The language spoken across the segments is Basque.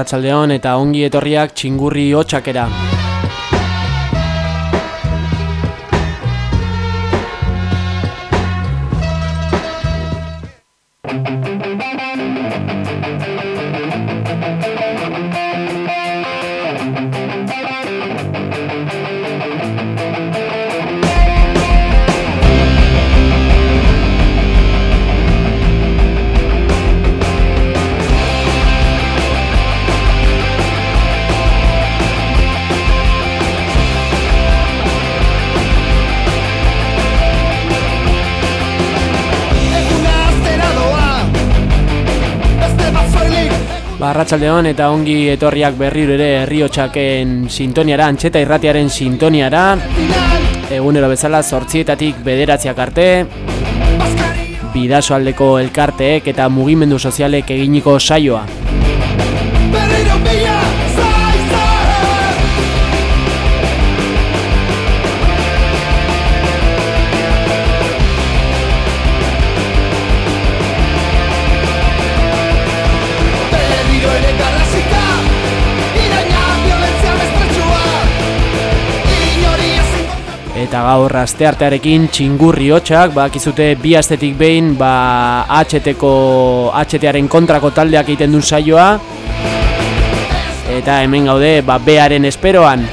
Arratsaldeon eta ongi etorriak txingurri hotxakera. Arratsaldeon eta ongi etorriak berriro ere herriotxaken sintoniara, antxeta irratiaren sintoniara. Egunero bezala zortzietatik bederatziak arte. Bidasoaldeko elkarteek eta mugimendu sozialek eginiko saioa eta gaur asteartearekin txingurri hotxak, bakizute bi astetik behin ba, HT-ko, HT-aren kontrako taldeak egiten duen saioa. Eta hemen gaude ba, bearen esperoan.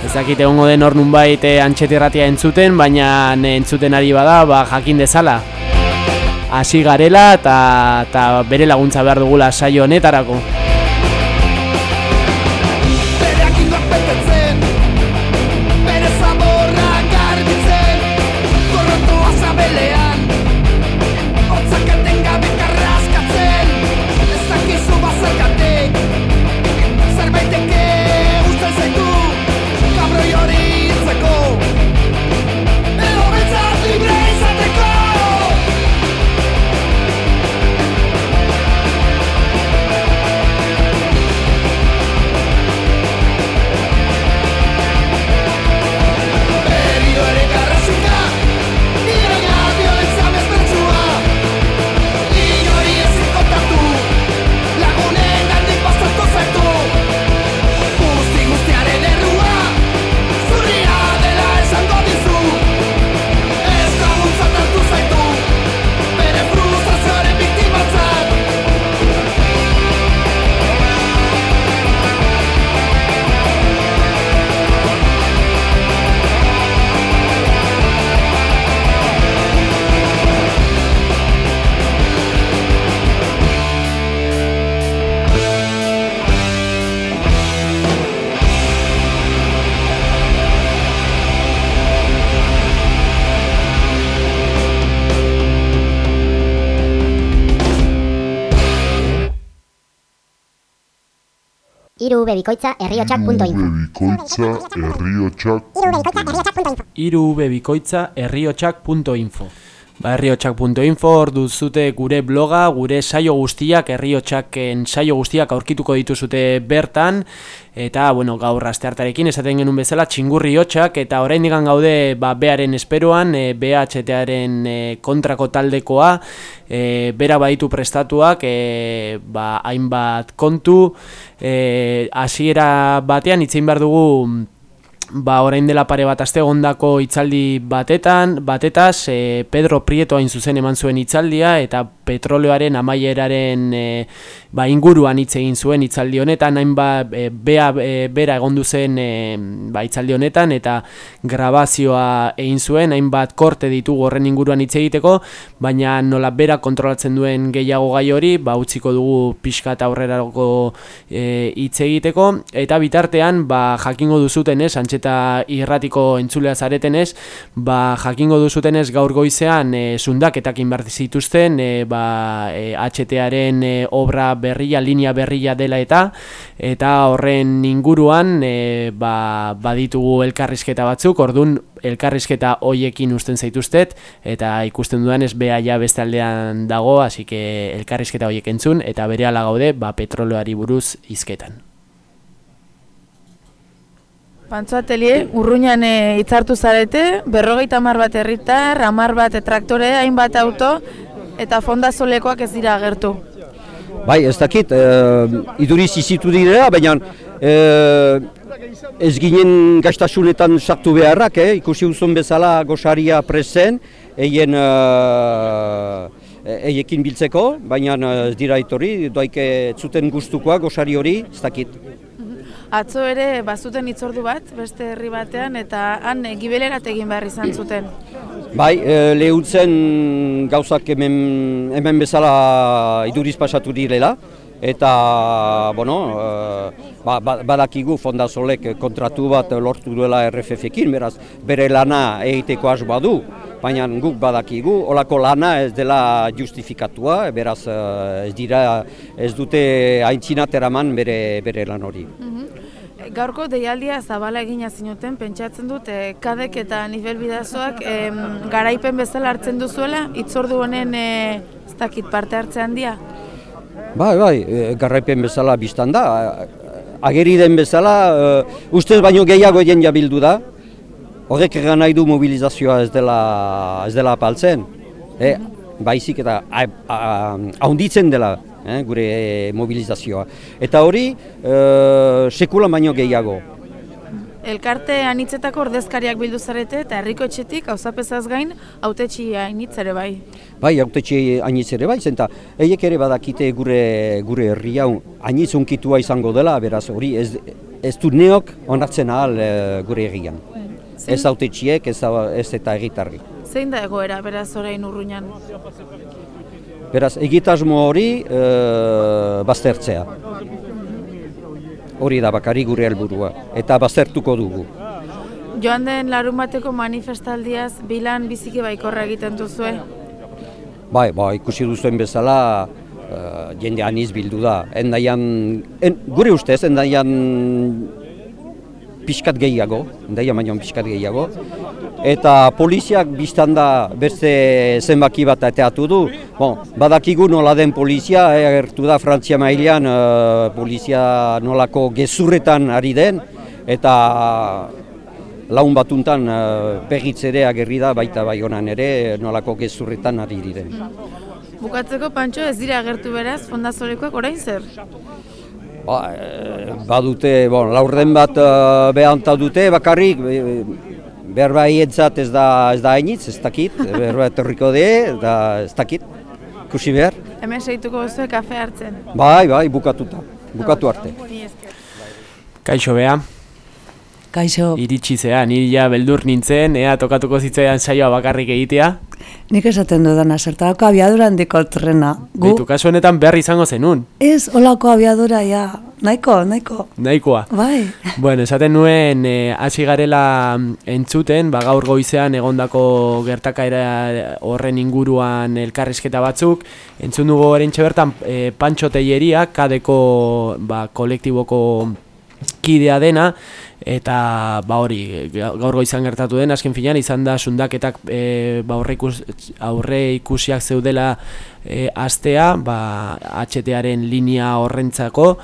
Ez dakit egongo den hor nunbait eh, antxetirratia entzuten, baina entzuten ari bada ba, jakin dezala. Hasi garela eta bere laguntza behar dugula saio honetarako bebikoitza herriotxak.info Iru bebikoitza herriotxak.info Ba, herriotxak.info duzute gure bloga, gure saio guztiak, herriotxaken saio guztiak aurkituko dituzute bertan. Eta, bueno, gaur asteartarekin esaten genuen bezala, txingurri hotxak eta orain digan gaude ba, bearen esperoan, e, BHT-aren e, kontrako taldekoa e, bera baditu prestatuak e, ba, hainbat kontu. E, hasiera batean itzein behar dugu ba, orain dela pare bat aste gondako hitzaldi batetan, batetaz, e, Pedro Prieto hain zuzen eman zuen hitzaldia eta petroleoaren amaieraren e, ba, inguruan hitz egin zuen hitzaldi honetan, hain ba, e, bea, e, bera egondu zen e, ba, hitzaldi honetan eta grabazioa egin zuen, hainbat korte ditugu horren inguruan hitz egiteko, baina nola bera kontrolatzen duen gehiago gai hori, ba, utziko dugu pixka eta aurrerako hitz egiteko, eta bitartean, ba, jakingo duzuten ez, eta irratiko entzulea zaretenez, ba, jakingo duzutenez gaur goizean e, zundaketak inbarti zituzten, e, ba, e, HTaren e, obra berria, linea berria dela eta, eta horren inguruan e, ba, baditugu elkarrizketa batzuk, ordun elkarrizketa hoiekin usten zaituztet, eta ikusten dudanez beha ja beste aldean dago, hasi elkarrizketa hoiek entzun, eta bere gaude ba, petroloari buruz izketan. Pantzo atelier, urruñan e, itzartu zarete, berrogeita hamar bat herritar, hamar bat traktore, hainbat auto, eta fondazolekoak ez dira agertu. Bai, ez dakit, e, iduriz izitu direla, baina e, ez ginen gaztasunetan sartu beharrak, eh? ikusi uzun bezala gosaria presen, eien uh, eiekin biltzeko, baina ez dira itorri, doaike zuten gustukoa gosari hori, ez dakit. Atzo ere bazuten itzordu bat, beste herri batean, eta han e, gibelerat egin behar izan zuten. Bai, e, lehutzen gauzak hemen, hemen bezala iduriz pasatu direla, eta, bueno, e, ba, ba, badakigu fondazolek kontratu bat lortu duela RFF-ekin, beraz, bere lana egiteko asboa du, baina guk badakigu, olako lana ez dela justifikatua, beraz, eh, ez dira, ez dute haintzinat eraman bere, bere lan hori. Mhm. Gaurko deialdia zabala egina zinuten, pentsatzen dut, eh, kadek eta nivel bidazoak eh, garaipen bezala hartzen duzuela, itzordu honen eh, ez dakit parte hartze handia? Bai, bai, eh, garaipen bezala biztan da, ageri den bezala, uh, ustez baino gehiago egin jabildu da, horrek egan nahi du mobilizazioa ez dela, ez dela apaltzen. E, baizik eta haunditzen dela eh, gure mobilizazioa. Eta hori, uh, sekula baino gehiago. Elkarte anitzetako ordezkariak bildu zarete eta herriko etxetik auzapezaz gain autetxi anitz ere bai. Bai, autetxi anitz ere bai, zenta eiek ere badakite gure gure herri hau anitz unkitua izango dela, beraz hori ez, ez du neok onartzen ahal e, gure herrian. Ez autetxiek, ez, ez eta egitarri. Zein da egoera, beraz orain urruñan? Beraz, egitasmo hori e, baztertzea hori da bakari gure helburua eta baztertuko dugu. Joan den larun bateko manifestaldiaz bilan biziki baikorra egiten duzue? Bai, bai, ikusi duzuen bezala uh, jende aniz bildu da. Endaian, en, gure ustez, endaian pixkat gehiago, endaian baino pixkat gehiago. Eta poliziak biztan da beste zenbaki bat ateatu du. Bon, badakigu nola den polizia, eh, agertu da Frantzia mailean uh, polizia nolako gezurretan ari den. Eta laun batuntan uh, pegitzere agerri da baita bai honan ere nolako gezurretan ari diren. Bukatzeko pantxo ez dira agertu beraz fondazorekoak orain zer? Ba, badute, bon, laurden bat uh, behanta dute bakarrik, berba hientzat ez da ez da hainitz, ez dakit, berba etorriko de, da ez dakit, kusi behar. Hemen segituko duzu kafe hartzen. Bai, bai, bukatuta, bukatu arte. Kaixo beha. Kaixo. Iritsi zea, niri ja beldur nintzen, ea tokatuko zitzaidan saioa bakarrik egitea. Nik esaten dudana, zertarako abiadura handiko trena. Gu... Beitu, kasu honetan behar izango zenun. Ez, olako abiadura, ja, nahiko, nahiko. Nahikoa. Bai. Bueno, esaten nuen, eh, hasi garela mm, entzuten, ba, gaur goizean egondako gertakaera horren inguruan elkarrizketa batzuk, entzun dugu erintxe bertan, e, Pancho Teieria, kadeko ba, kolektiboko kidea dena, eta ba hori gaur goizan gertatu den azken finean izan da sundaketak e, ba aurre, ikus, aurre ikusiak zeudela e, astea ba HTaren linea horrentzako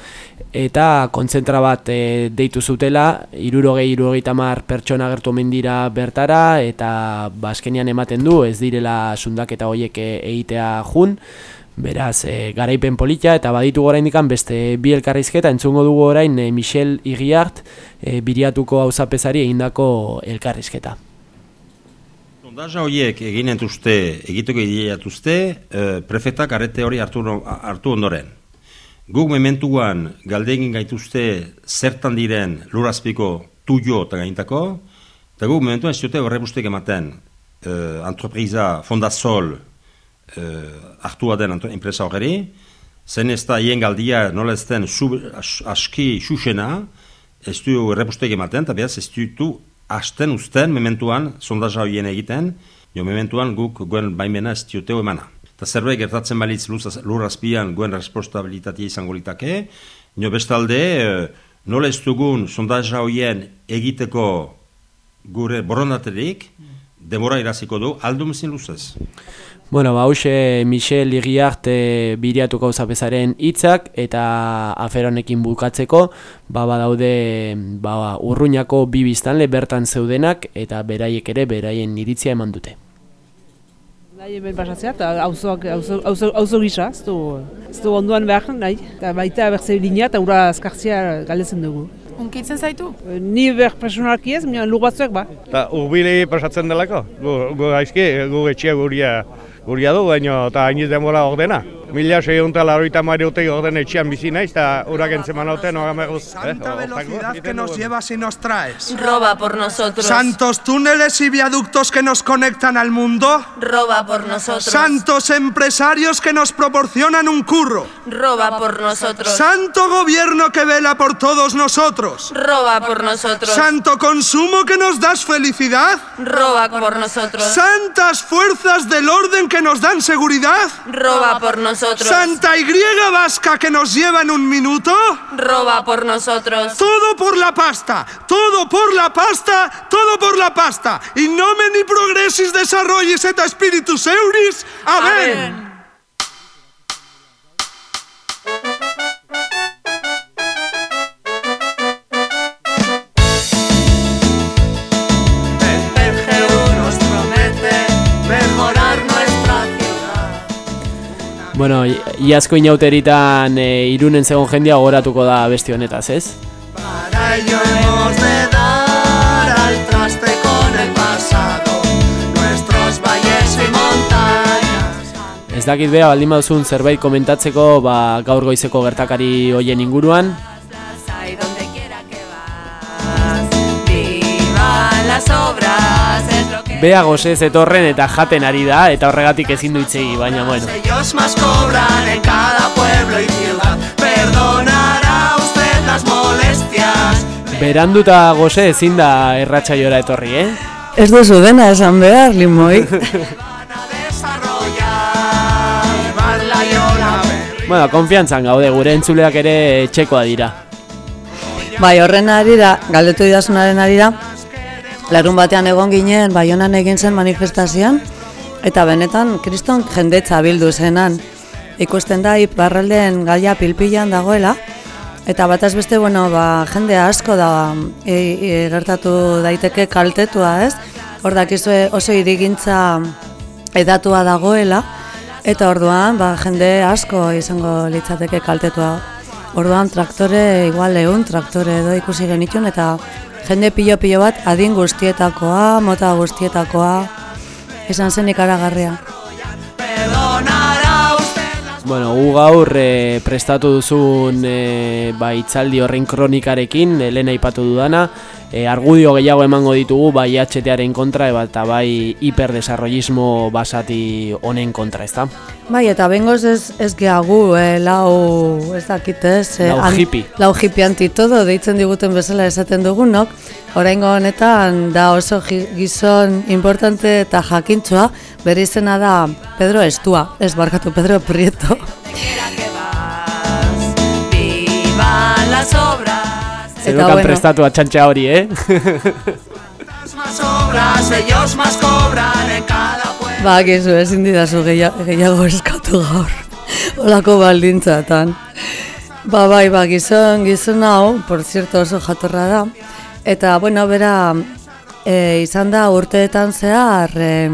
eta kontzentra bat e, deitu zutela 60 pertsona gertu omen dira bertara eta ba azkenian ematen du ez direla sundaketa hoiek e, egitea jun Beraz, e, garaipen polita eta baditu gora indikan beste bi elkarrizketa entzungo dugu orain e, Michel Iriart e, biriatuko hauzapezari egindako elkarrizketa. Sondaja horiek egin entuzte, egituko ideiatuzte, e, prefetak arete hori hartu, hartu ondoren. Guk mementuan galdegin gaituzte zertan diren lurazpiko tuio eta gaintako, eta guk mementuan ez dute horrebustek ematen e, antropriza Fondazol hartua den enpresa horreri, zen ez da hien galdia nola ez den aski susena, ez du errepustek ematen, eta behaz ez du hasten usten mementuan sondaza horien egiten, jo mementuan guk guen baimena ez dioteo emana. Eta zerbait gertatzen balitz lur azpian guen responsabilitatea izango litake, jo bestalde uh, nola ez dugun sondaza horien egiteko gure borondaterik, demora iraziko du, aldum zin luzez. Bueno, ba, hause Michel Iriart e, biriatuko zapezaren hitzak eta aferonekin bukatzeko, ba, badaude ba, urruñako bi biztanle bertan zeudenak eta beraiek ere beraien iritzia eman dute. Nahi hemen pasatzea, eta auzoak, auzo, auzo, auzo gisa, ez du, ez du onduan behar, nahi. Eta baita berze linea eta ura azkartzea galdetzen dugu. Unkitzen zaitu? E, Ni ber personalki ez, baina lur batzuek ba. Eta urbili pasatzen delako, gu, gu gaizki, gu etxea guria, guria du, baina eta hainiz denbora ordena. Mila seiunta laroita mari urte orden etxean bizi naiz, eta urak entzeman haute, no gameguz. Santa velocidad que nos llevas y nos traes. Roba por nosotros. Santos túneles y viaductos que nos conectan al mundo. Roba por nosotros. Santos empresarios que nos proporcionan un curro. Roba por nosotros. Santo gobierno que vela por todos nosotros. Roba por nosotros. Santo consumo que nos das felicidad. Roba por nosotros. Santas fuerzas del orden que nos dan seguridad. Roba por nosotros. Santa Y vasca que nos lleva en un minuto. Roba por nosotros. Todo por la pasta, todo por la pasta, todo por la pasta. Y nomen y progresis desarrollis et spiritus euris. Amén. Amén. Bueno, iazko inauteritan e, irunen zegoen jendia gogoratuko da besti honetaz, ez? Para ello hemos de dar al traste con el pasado, nuestros valles y montañas. Ez dakit bea, baldin baduzun zerbait komentatzeko, ba, gaur goizeko gertakari hoien inguruan. Vivan las obras, es lo que Bea gozez etorren eta jaten ari da, eta horregatik ezin du hitzegi, baina bueno. Ellos más cobran en cada pueblo y ciudad. Perdonará usted las molestias. Beranduta goze ezin da erratxaiora etorri, eh? Ez duzu dena esan behar, limoi. Bueno, konfiantzan gaude, gure entzuleak ere txekoa dira. Bai, horren arira, galdetu idazunaren arira, larun batean egon ginen, baionan egin zen manifestazioan, eta benetan, kriston jendetza bildu zenan. Ikusten da, iparralden gaia pilpilan dagoela, eta bataz beste, bueno, ba, jende asko da e, e, gertatu daiteke kaltetua, ez? Hor dakizue oso irigintza edatua dagoela, eta orduan, ba, jende asko izango litzateke kaltetua. Orduan traktore, igual egun traktore edo ikusi genitun eta jende pilo-pilo bat adin guztietakoa, mota guztietakoa, esan zen ikaragarria. Bueno, gu gaur e, prestatu duzun e, ba, itzaldi horren kronikarekin, Elena aipatu dudana, e, argudio gehiago emango ditugu bai HTaren kontra eba, eta bai hiperdesarrollismo basati honen kontra, ezta? Bai, eta bengoz ez, ez gehagu, eh, lau, ez dakit ez, Lau hippie. lau hippie antitodo, deitzen diguten bezala esaten dugunok, oraingo honetan da oso gi- gizon importante eta jakintzua, bere izena da Pedro Estua, ez barkatu Pedro Prieto. obras. Zerukan bueno. prestatu atxantxa hori, eh? Ba, gizu, ezin didazu gehiago, gehiago eskatu gaur, olako baldintzatan. Ba, bai, ba, gizon, gizon hau, por cierto, oso jatorra da. Eta, bueno, bera, e, izan da urteetan zehar e,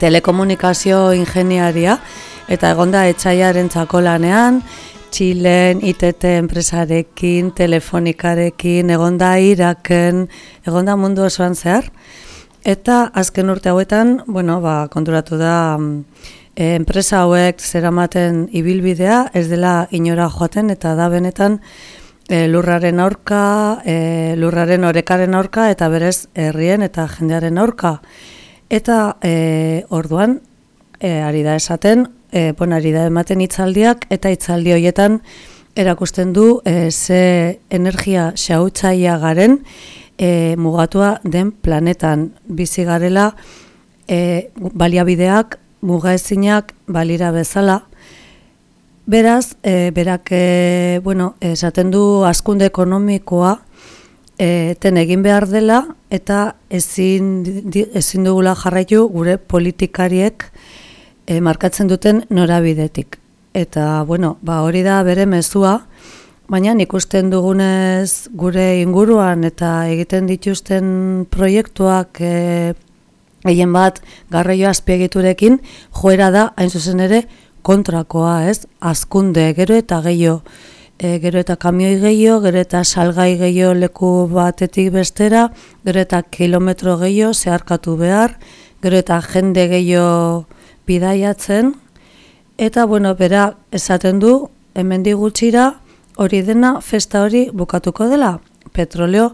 telekomunikazio ingeniaria, eta egonda etxaiaren lanean, Txilen, ITT enpresarekin, telefonikarekin, egonda iraken, egonda mundu osoan zehar. Eta azken urte hauetan, bueno, ba, konturatu da mm, e, enpresa hauek zeramaten ibilbidea, ez dela inora joaten eta da benetan e, lurraren aurka, e, lurraren orekaren aurka eta berez herrien eta jendearen aurka. Eta e, orduan, e, ari da esaten, e, bon, ari da ematen hitzaldiak eta hitzaldi horietan erakusten du e, ze energia xautzaia garen e, mugatua den planetan. Bizi garela e, baliabideak mugaezinak balira bezala. Beraz, e, berak, e, bueno, esaten du askunde ekonomikoa e, ten egin behar dela eta ezin, ezin dugula jarraitu gure politikariek e, markatzen duten norabidetik. Eta, bueno, ba, hori da bere mezua, baina ikusten dugunez gure inguruan eta egiten dituzten proiektuak e, gehien bat garraio azpiegiturekin joera da hain zuzen ere kontrakoa, ez? Azkunde, gero eta gehiago, e, gero eta kamioi gehiago, gero eta salgai gehiago leku batetik bestera, gero eta kilometro gehiago zeharkatu behar, gero eta jende gehiago bidaiatzen, eta bueno, bera esaten du, hemen gutxira hori dena festa hori bukatuko dela. Petroleo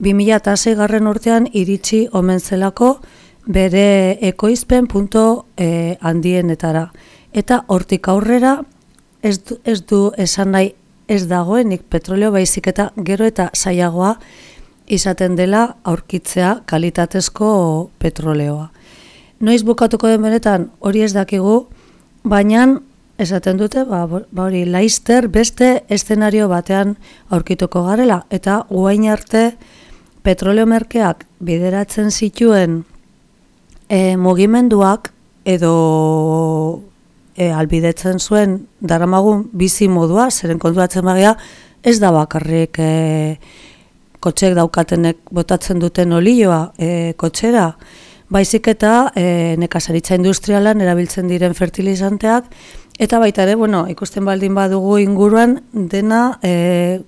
2006 garren urtean iritsi omen zelako bere ekoizpen punto e, handienetara. Eta hortik aurrera ez du, ez du esan nahi ez dagoenik petroleo baizik eta gero eta saiagoa izaten dela aurkitzea kalitatezko petroleoa. Noiz bukatuko den benetan hori ez dakigu, baina esaten dute, ba, ba hori laister beste eszenario batean aurkituko garela. Eta guain arte petroleo merkeak bideratzen zituen e, mugimenduak edo e, albidetzen zuen daramagun bizi modua, zeren konturatzen bagia, ez da bakarrik e, kotxek daukatenek botatzen duten olioa e, kotxera, baizik eta e, nekazaritza industrialan erabiltzen diren fertilizanteak, eta baita ere, bueno, ikusten baldin badugu inguruan, dena e,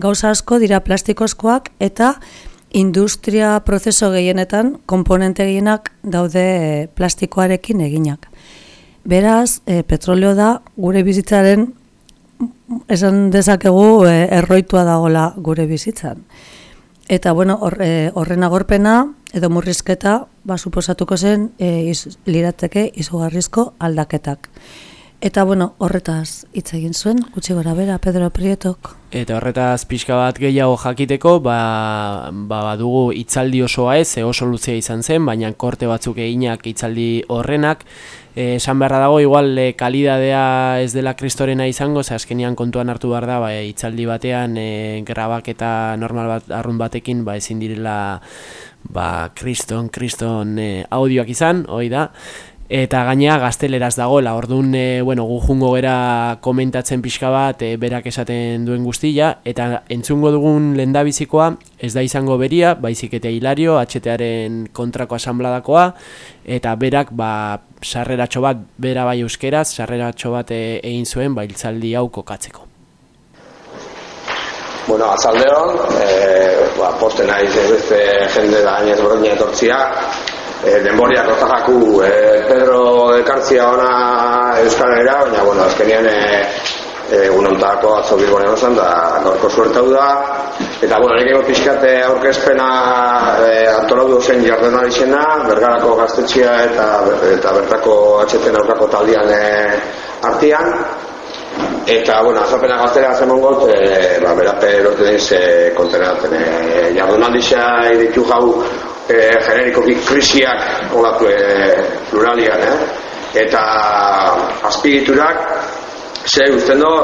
gauza asko dira plastikozkoak, eta industria prozeso gehienetan komponente gehienak daude eh, plastikoarekin eginak. Beraz, e, petroleo da gure bizitzaren esan dezakegu e, erroitua dagola gure bizitzan. Eta bueno, horren agorpena edo murrizketa ba suposatuko zen e, iz, lirateke izugarrizko aldaketak. Eta bueno, horretaz hitz egin zuen, gutxi gora bera, Pedro Prietok. Eta horretaz pixka bat gehiago jakiteko, ba, ba badugu itzaldi osoa ez, e oso luzea izan zen, baina korte batzuk eginak itzaldi horrenak. E, esan beharra dago, igual e, kalidadea ez dela kristorena izango, ze azkenian kontuan hartu behar da, ba, itzaldi batean e, grabak eta normal bat, arrun batekin, ba, ezin direla ba, kriston, kriston e, audioak izan, hoi da eta gainea gazteleraz dagoela, orduan, e, bueno, gu jungo gera komentatzen pixka bat, e, berak esaten duen guztia, eta entzungo dugun lendabizikoa, ez da izango beria, baizik eta hilario, HTaren kontrako asambladakoa, eta berak, ba, sarreratxo bat, bera bai euskeraz, sarreratxo bat e, egin zuen, ba, iltzaldi hau kokatzeko. Bueno, azaldeon, e, ba, posten naiz beste jende da gainez bordina etortzia, e, denboriak otajaku e, Pedro ekartzia ona Euskal Herria, baina, bueno, azkenean e, e, unontako atzo bilbonean osan, da gorko suertau da. Eta, bueno, nik ego pixkate aurkezpena e, antolatu zen jardenari zena, bergarako gaztetxia eta, eta bertako atxeten aurkako taldian e, artian. Eta, bueno, azapena gaztera zemon got, e, ba, berape lortu deniz e, kontenatzen. E, jardunaldi ditu jau e, generiko krisiak olatu e, pluralian, eh? eta azpigiturak ze usten do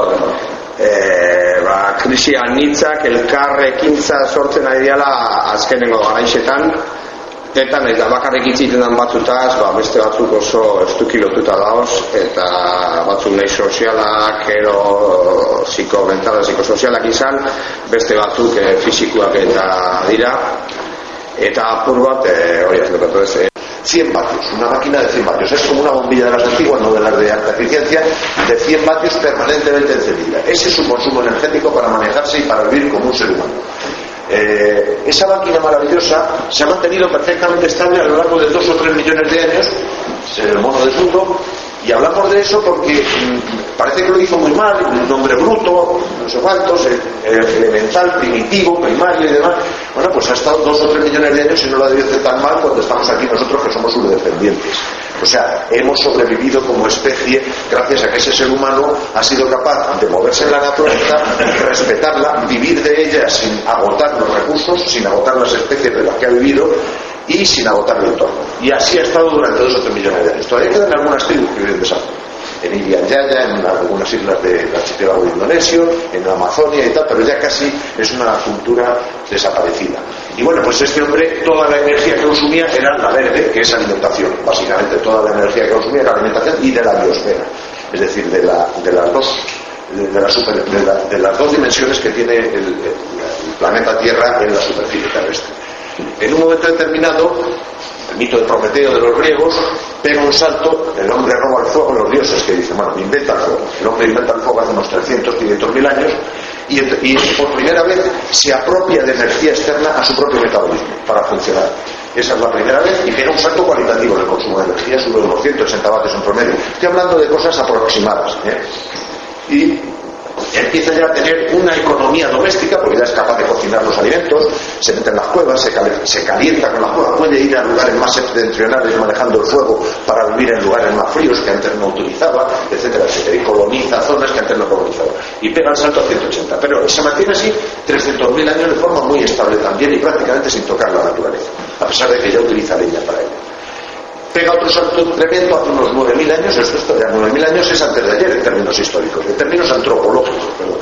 e, ba, krisia nitzak elkarrekintza sortzen ari dela azkenengo garaixetan eta nahi da bakarrik itziten dan batzutaz ba, beste batzuk oso estukilotuta dauz eta batzuk nahi sozialak ero psikomentala, psikosozialak izan beste batzuk e, fizikuak eta dira eta apur bat, eh, hori ez dukatu ez, eh. 100 vatios, una máquina de 100 vatios. Es como una bombilla de las antiguas, no de las de alta eficiencia, de 100 vatios permanentemente encendida. Ese es su consumo energético para manejarse y para vivir como un ser humano. Eh, esa máquina maravillosa se ha mantenido perfectamente estable a lo largo de 2 o 3 millones de años, es el mono de mundo, y hablamos de eso porque mm, parece que lo hizo muy mal, un nombre bruto, no sé cuántos, elemental, primitivo, primario y demás. Bueno, pues ha estado dos o tres millones de años y no lo ha debido hacer tan mal cuando estamos aquí nosotros que somos sus descendientes. O sea, hemos sobrevivido como especie gracias a que ese ser humano ha sido capaz de moverse en la naturaleza, respetarla, vivir de ella sin agotar los recursos, sin agotar las especies de las que ha vivido y sin agotar el entorno. Y así ha estado durante dos o tres millones de años. Todavía quedan algunas tribus que viven de esa en Irian Jaya, en algunas islas del archipiélago indonesio, en la Amazonia y tal, pero ya casi es una cultura desaparecida. Y bueno, pues este hombre, toda la energía que consumía era la verde, que es alimentación. Básicamente toda la energía que consumía era alimentación y de la biosfera. Es decir, de, la, de las dos de, de, las dos dimensiones que tiene el planeta Tierra en la superficie terrestre. En un momento determinado el mito de Prometeo de los griegos, pega un salto, el hombre roba el fuego a los dioses, que dice, bueno, inventa el fuego. El hombre inventa el fuego hace unos 300, 500 mil años, y, por primera vez se apropia de energía externa a su propio metabolismo para funcionar. Esa es la primera vez y pega un salto cualitativo en el consumo de energía, sube unos 180 vatios en promedio. Estoy hablando de cosas aproximadas. ¿eh? Y empieza ya a tener una economía doméstica porque ya es capaz de cocinar los alimentos, se mete en las cuevas, se, cal- se calienta con las cuevas, puede ir a lugares más septentrionales manejando el fuego para vivir en lugares más fríos que antes no utilizaba, etcétera, etcétera, y coloniza zonas que antes no colonizaba. Y pega el salto a 180, pero se mantiene así 300.000 años de forma muy estable también y prácticamente sin tocar la naturaleza, a pesar de que ya utiliza leña para ello pega otro salto tremendo hace unos 9.000 años, esto es ya 9.000 años es antes de ayer en términos históricos, en términos antropológicos, perdón.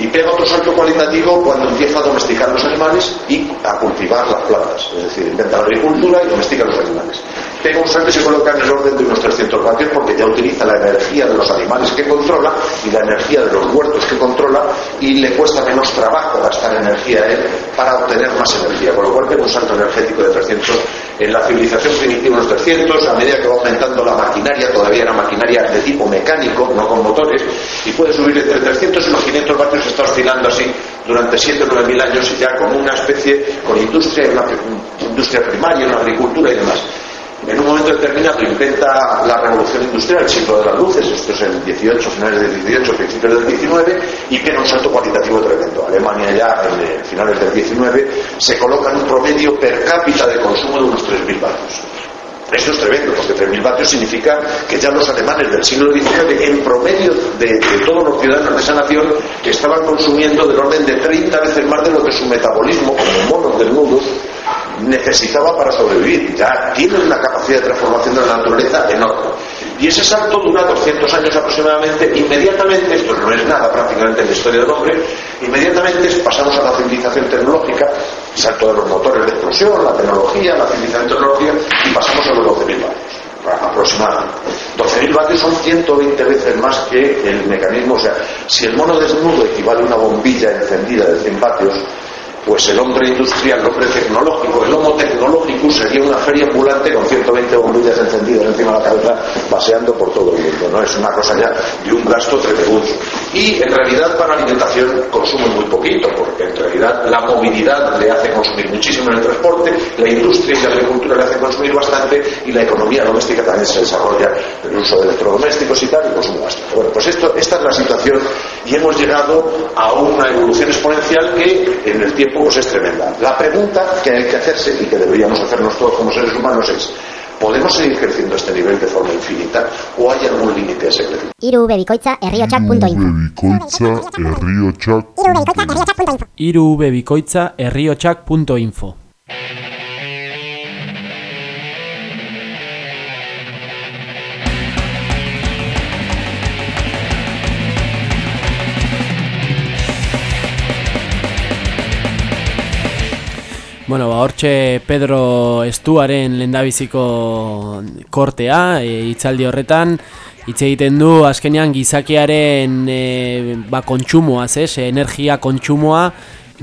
Y pega otro salto cualitativo cuando empieza a domesticar los animales y a cultivar las plantas, es decir, inventa la agricultura y domestica los animales. Pega un salto y se coloca en el orden de unos 300 vatios porque ya utiliza la energía de los animales que controla y la energía de los huertos que controla y le cuesta menos trabajo gastar energía a él para obtener más energía, con lo cual pega un salto energético de 300 en la civilización primitiva unos 300, a medida que va aumentando la maquinaria, todavía era maquinaria de tipo mecánico, no con motores, y puede subir entre 300 y los 500 vatios, está oscilando así durante 7 o 9 mil años y ya como una especie, con industria, una industria primaria, una agricultura y demás. En un momento determinado inventa la revolución industrial, el siglo de las luces, esto es el 18, finales del 18, principios del 19, y pega un salto cualitativo tremendo. Alemania ya en eh, finales del 19 se coloca en un promedio per cápita de consumo de unos 3.000 vatios. Esto es tremendo, porque 3.000 vatios significa que ya los alemanes del siglo XIX, en promedio de, todos los ciudadanos de esa nación, estaban consumiendo del orden de 30 veces más de lo que su metabolismo, como monos desnudos, necesitaba para sobrevivir. Ya tienen una capacidad de transformación de la naturaleza enorme. Y ese salto dura 200 años aproximadamente. Inmediatamente, esto no es nada prácticamente en la historia del hombre, inmediatamente pasamos a la civilización tecnológica, salto de los motores de explosión, la tecnología, la civilización tecnológica, y pasamos a los 12.000 vatios aproximadamente. 12.000 vatios son 120 veces más que el mecanismo. O sea, si el mono desnudo equivale a una bombilla encendida de 100 vatios, pues el hombre industrial, el hombre tecnológico, el homo tecnológico sería una feria ambulante con 120 bombillas encendidas encima de la cabeza paseando por todo el mundo, ¿no? Es una cosa ya de un gasto tremendo. Y en realidad para alimentación consume muy poquito, porque en realidad la movilidad le hace consumir muchísimo en el transporte, la industria y la agricultura le hacen consumir bastante y la economía doméstica también se desarrolla el uso de electrodomésticos y tal y consume bastante. Bueno, pues esto, esta es la situación y hemos llegado a una evolución exponencial que en el tiempo pues es tremenda. La pregunta que hay que hacerse y que deberíamos hacernos todos como seres humanos es ¿Podemos seguir creciendo a este nivel de forma infinita o hay algún límite a ese crecimiento? Irubebikoitza Bueno, ba, hortxe Pedro Estuaren lendabiziko kortea, e, hitzaldi horretan, hitz egiten du azkenean gizakiaren e, ba, kontsumoaz, ez, energia kontsumoa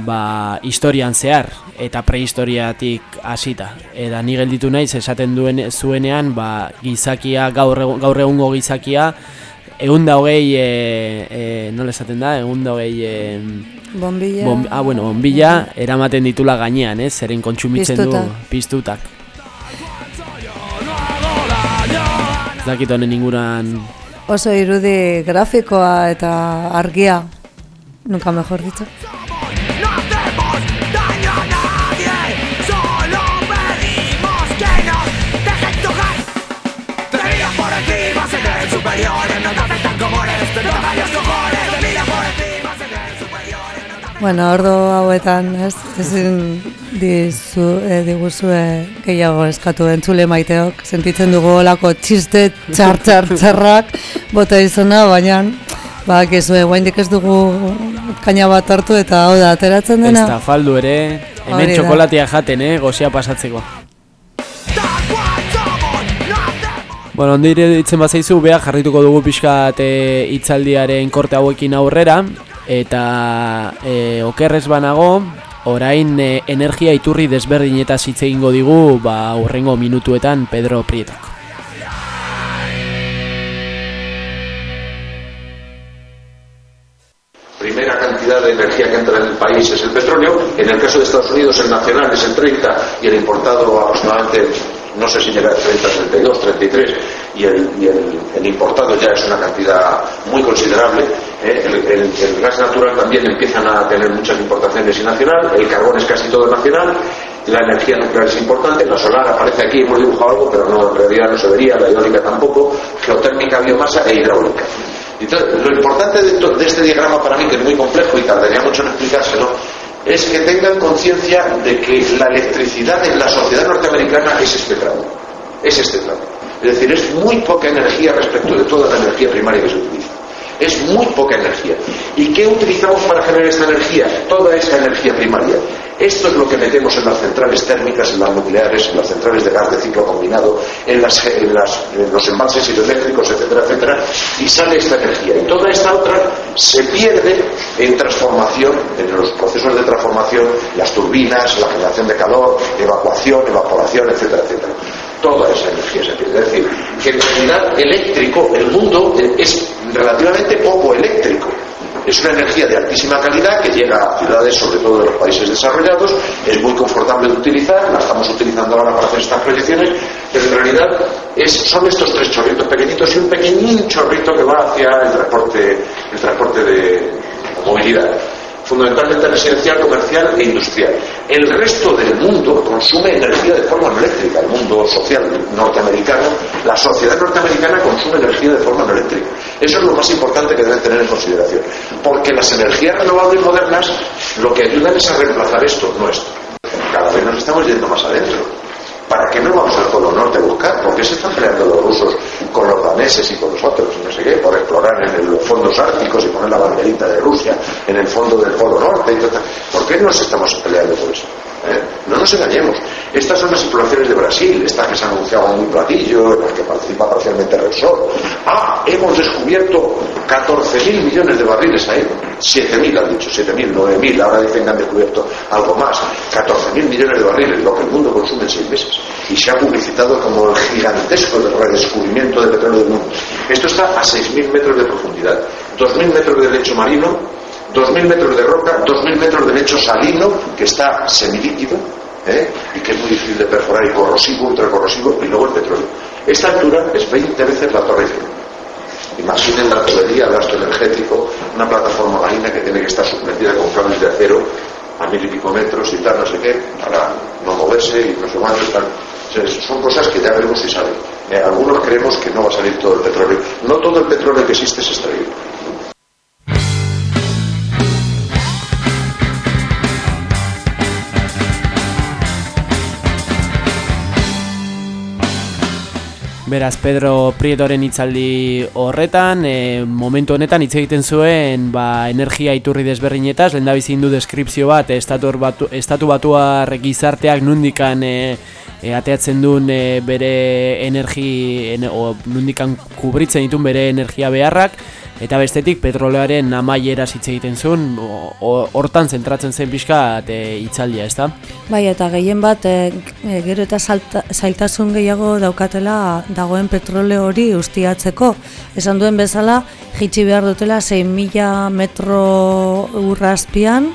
ba, historian zehar eta prehistoriatik hasita. Eta ni gelditu naiz esaten duen zuenean ba, gizakia gaur, gaur egungo gizakia egun da hogei, e, e, nola esaten da, egun da hogei... E, Bombilla. Bom, ah, bueno, bombilla eramaten ditula gainean, ez? Zeren kontsumitzen du piztutak. Ez dakit honen inguran Oso irudi grafikoa eta argia. Nunca mejor dicho. Bueno, ordo hauetan, ez? Ezin dizu, e, diguzue gehiago eskatu entzule maiteok. Sentitzen dugu olako txiste txar txar txarrak bota izana, baina ba, kezue, guaindik ez dugu kaina bat hartu eta hau da, ateratzen ez dena. da faldu ere, hemen txokolatea jaten, eh? Gozia pasatzeko. Bueno, ondo iruditzen bazaizu, beha jarrituko dugu pixkat e, hitzaldiaren korte hauekin aurrera, eta e, okerrez banago, orain e, energia iturri desberdinetaz hitz egingo digu, ba, urrengo minutuetan Pedro Prietok. primera cantidad de energía que entra en el país es el petróleo. En el caso de Estados Unidos, el nacional es el 30 y el importado aproximadamente, no sé si llega al 30, 32, 33 y el, y el, el importado ya es una cantidad muy considerable. ¿Eh? El, gas natural también empiezan a tener muchas importaciones y nacional, el carbón es casi todo nacional. La energía nuclear es importante, la solar aparece aquí, hemos dibujado algo, pero no, en realidad no se vería, la eólica tampoco, geotérmica, biomasa e hidráulica. Entonces, lo importante de, de este diagrama para mí, que es muy complejo y tardaría mucho en explicárselo, es que tengan conciencia de que la electricidad en la sociedad norteamericana es espectral. Es espectral. Es decir, es muy poca energía respecto de toda la energía primaria que se utiliza. Es muy poca energía. ¿Y qué utilizamos para generar esta energía? Toda esa energía primaria. Esto es lo que metemos en las centrales térmicas, en las nucleares, en las centrales de gas de ciclo combinado, en, las, en, las- en los embalses hidroeléctricos, etcétera, etcétera, y sale esta energía. Y toda esta otra se pierde en transformación, en los procesos de transformación, las turbinas, la generación de calor, evacuación, evaporación, etcétera, etcétera. Toda esa energía se pierde. Es decir, que en realidad eléctrico, el mundo eh, es relativamente poco eléctrico. Es una energía de altísima calidad que llega a ciudades, sobre todo de los países desarrollados, es muy confortable de utilizar, la estamos utilizando ahora para hacer estas proyecciones, pero en realidad es, son estos tres chorritos pequeñitos y un pequeñín chorrito que va hacia el transporte, el transporte de movilidad fundamentalmente residencial, comercial e industrial. El resto del mundo consume energía de forma no eléctrica. El mundo social norteamericano, la sociedad norteamericana consume energía de forma no eléctrica. Eso es lo más importante que deben tener en consideración. Porque las energías renovables modernas lo que ayudan es a reemplazar esto, no esto. Cada vez nos estamos yendo más adentro. ¿Para qué no vamos al Polo Norte a buscar? ¿Por qué se están peleando los rusos con los daneses y con los otros? No sé qué, por explorar en los fondos árticos y poner la banderita de Rusia en el fondo del Polo Norte. ¿Por qué nos estamos peleando por eso? No nos engañemos. Estas son las exploraciones de Brasil, estas que se han anunciado en un platillo, en las que participa parcialmente Repsol. Ah, hemos descubierto 14.000 millones de barriles ahí. 7.000 han dicho, 7.000, 9.000, ahora dicen que han descubierto algo más. 14.000 millones de barriles, lo que el mundo consume en seis meses. Y se ha publicitado como el gigantesco redescubrimiento de petróleo del mundo. Esto está a 6.000 metros de profundidad, 2.000 metros de lecho marino, 2.000 metros de roca, 2.000 metros de lecho salino, que está semilíquido, ¿eh? y que es muy difícil de perforar y corrosivo, ultracorrosivo, y luego el petróleo. Esta altura es 20 veces la Torre Eiffel. Imaginen la tubería, el gasto energético, una plataforma marina que tiene que estar suspendida con cables de acero a mil y pico metros y tal, no sé qué, para no moverse y no sé cuánto sea, son cosas que ya veremos si salen. Eh, algunos creemos que no va a salir todo el petróleo. No todo el petróleo que existe es extraído. Beraz, Pedro Prietoren hitzaldi horretan, e, momentu honetan hitz egiten zuen ba, energia iturri desberdinetaz, lehen da du deskripzio bat, estatu, batu, estatu batuar gizarteak nundikan e, e, ateatzen duen e, bere energi, ene, o, nundikan kubritzen ditun bere energia beharrak, eta bestetik petroleoaren amaiera hitz egiten zuen, hortan zentratzen zen pixka e, hitzaldia, ezta? Bai, eta gehien bat, e, e, gero eta zailtasun gehiago daukatela dagoen petroleo hori ustiatzeko. Esan duen bezala, jitsi behar dutela 6.000 metro urrazpian,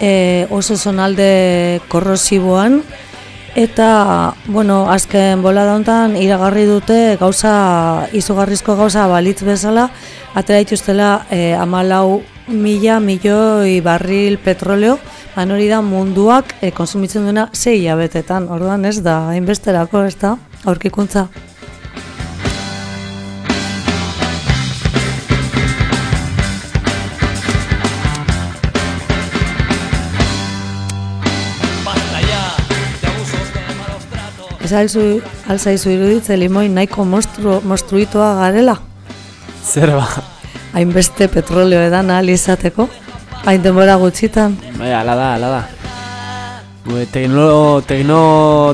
e, oso zonalde korrosiboan, Eta, bueno, azken bola dauntan iragarri dute gauza, izugarrizko gauza balitz bezala, atera dituztela e, amalau mila milioi barril petroleo, ban hori da munduak e, konsumitzen duena zei hilabetetan, orduan ez da, hainbesterako ez da, aurkikuntza. Ez alzu, alzaizu iruditze limoin nahiko monstru, monstruitoa garela? Zer ba? Hainbeste petroleo edan ahal izateko? Hain denbora gutxitan? Bai, ala da, ala da. Tekno, tekno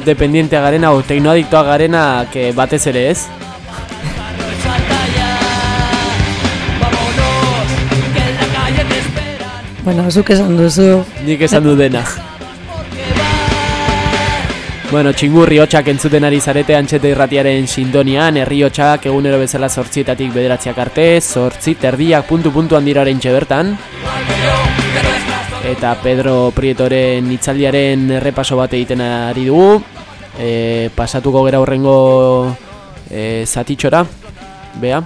dependientea garena o teknoadiktoa garena que batez ere ez? Bueno, zuk esan duzu. Nik esan du dena. Bueno, txingurri hotxak entzuten ari zarete antxete irratiaren sindonian, herri hotxak egunero bezala sortzietatik bederatziak arte, sortzi terdiak puntu puntu handiraren bertan. Eta Pedro Prietoren hitzaldiaren errepaso bat egiten ari dugu. E, pasatuko gera horrengo e, zatitxora, bea.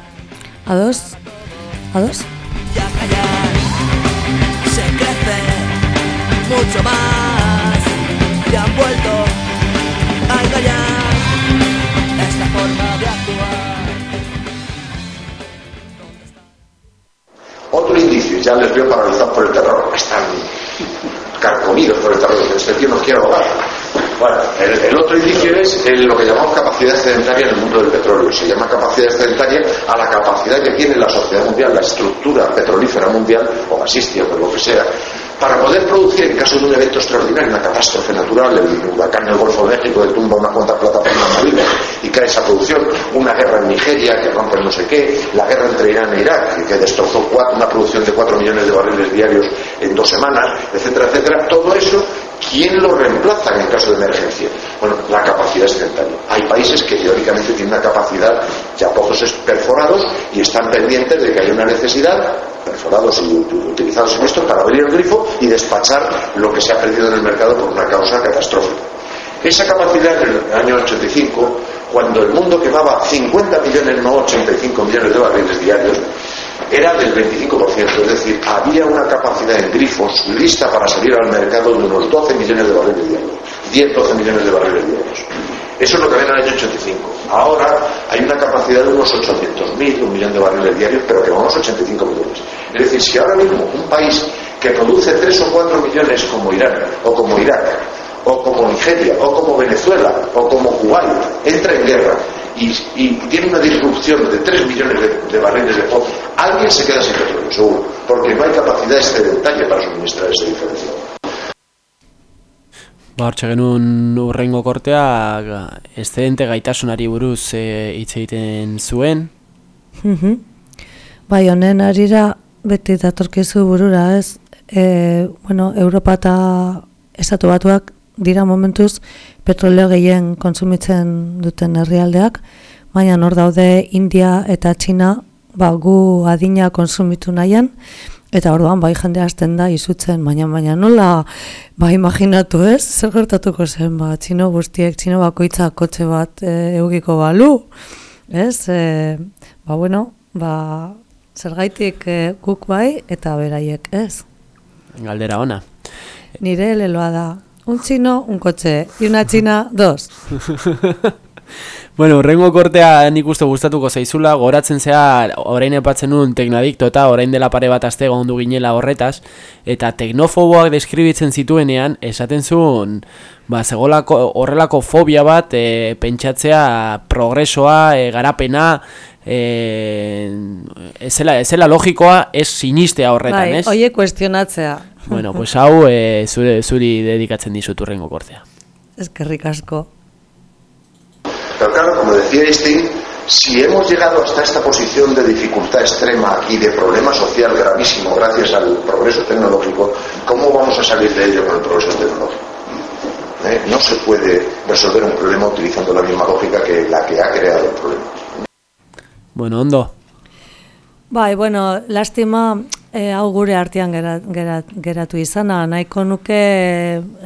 Ados? Ados? se crece mucho más. Te han vuelto ya les veo paralizados por el terror, están carcomidos por el terror, este tío nos quiere ahogar. Bueno, el, el otro indicio es el- lo que llamamos capacidad excedentaria en el mundo del petróleo. Se llama capacidad excedentaria a la capacidad que tiene la sociedad mundial, la estructura petrolífera mundial, o gasística, o lo que sea, para poder producir en caso de un evento extraordinario, una catástrofe natural, el huracán en el Golfo de México que tumba una cuanta plataformas marinas y cae esa producción, una guerra en Nigeria que rompe no sé qué, la guerra entre Irán e Irak que- destrozó una producción de 4 millones de barriles diarios en dos semanas, etcétera, etcétera. Todo eso, ¿quién lo reemplaza en caso de emergencia? Bueno, la capacidad excedentaria. Hay países que teóricamente tienen una capacidad, ya pozos perforados y están pendientes de que haya una necesidad perforados y ut- utilizados en esto para abrir el grifo y despachar lo que se ha perdido en el mercado por una causa catastrófica. Esa capacidad en el año 85, cuando el mundo quemaba 50 millones, no 85 millones de barriles diarios, era del 25%, es decir, había una capacidad en grifos lista para salir al mercado de unos 12 millones de barriles diarios, 10-12 millones de barriles diarios. Eso es lo que había en el año 85. Ahora hay una capacidad de unos 800.000, un millón de barriles diarios, pero que vamos 85 millones. Es decir, si ahora mismo un país que produce 3 o 4 millones como Irán, o como Irak, o como Nigeria, o como Venezuela, o como Kuwait, entra en guerra y, tiene una disrupción de 3 millones de, de barriles de pozo, alguien se queda sin petróleo, seguro, porque no hay capacidad excedentaria para suministrar ese diferencial. Ba, hortxe genuen urrengo kortea, excedente gaitasunari buruz e, hitz egiten zuen. Mhm. Bai, honen arira beti datorkizu burura, ez? E, bueno, Europa eta Estatu Batuak dira momentuz petroleo gehien kontsumitzen duten herrialdeak, baina hor daude India eta Txina ba, gu adina konsumitu nahian, eta orduan bai jende hasten da izutzen, baina baina nola ba imaginatu ez, zer gertatuko zen, ba, txino guztiek, txino bakoitza kotxe bat e, eugiko balu, ez, e, ba bueno, ba, zergaitik e, guk bai eta beraiek ez. Galdera ona. Nire leloa da, un txino, un kotxe, y una txina, dos. Bueno, urrengo kortea nik uste gustatuko zaizula, goratzen zea orain epatzen nuen teknoadikto eta orain dela pare bat aste gondu ginela horretaz, eta teknofoboak deskribitzen zituenean, esaten zuen, ba, zegolako, horrelako fobia bat, e, pentsatzea progresoa, e, garapena, e, ezela, ezela logikoa, ez sinistea horretan, bai, ez? oie kuestionatzea. Bueno, pues hau e, zure, zuri dedikatzen dizut urrengo kortea. Eskerrik asko. Pero claro, como decía Einstein, si hemos llegado hasta esta posición de dificultad extrema y de problema social gravísimo gracias al progreso tecnológico, ¿cómo vamos a salir de ello con el progreso tecnológico? ¿Eh? No se puede resolver un problema utilizando la misma lógica que la que ha creado el problema. Bueno, ondo. Bai, bueno, lastima e, hau gure artean gera, gera, geratu izana. Nahiko nuke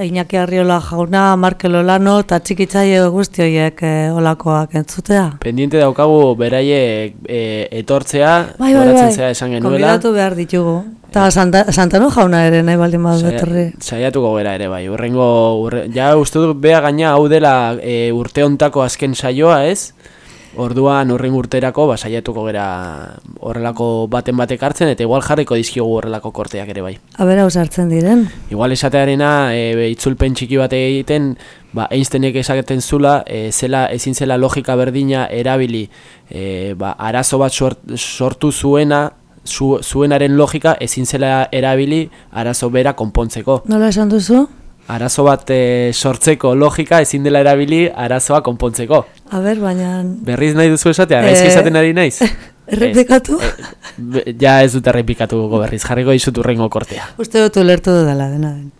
Iñaki Arriola jauna, Markel Olano eta txikitzaile guzti horiek e, olakoak entzutea. Pendiente daukagu beraiek e, etortzea, Bai, bai, bai. zea esan genuela. Konbidatu behar ditugu. Eta Santa, Santano jauna ere nahi baldin badu Saia- etorri. Saiatuko gera ere bai. Urrengo urre, ja uste dut bea gaina hau dela e, urte hontako azken saioa, ez? Orduan urrengo urterako ba saiatuko gera horrelako baten batek hartzen eta igual jarriko dizkiogu horrelako korteak ere bai. Abera usartzen diren. Igual esatearena e, itzulpen txiki bat egiten, ba, Einsteinek esaten zula, e, zela, ezin zela logika berdina erabili, e, ba, arazo bat sort, sortu zuena, zu, zuenaren logika ezin zela erabili arazo bera konpontzeko. Nola esan duzu? Arazo bat e, sortzeko logika ezin dela erabili arazoa konpontzeko. A ber, baina... Berriz nahi duzu esatea, gaizki Eh, esaten ari naiz? Errepikatu? E, be- ja ez dut errepikatu berriz, jarriko dizut urrengo kortea. Uste dut ulertu dudala dena den.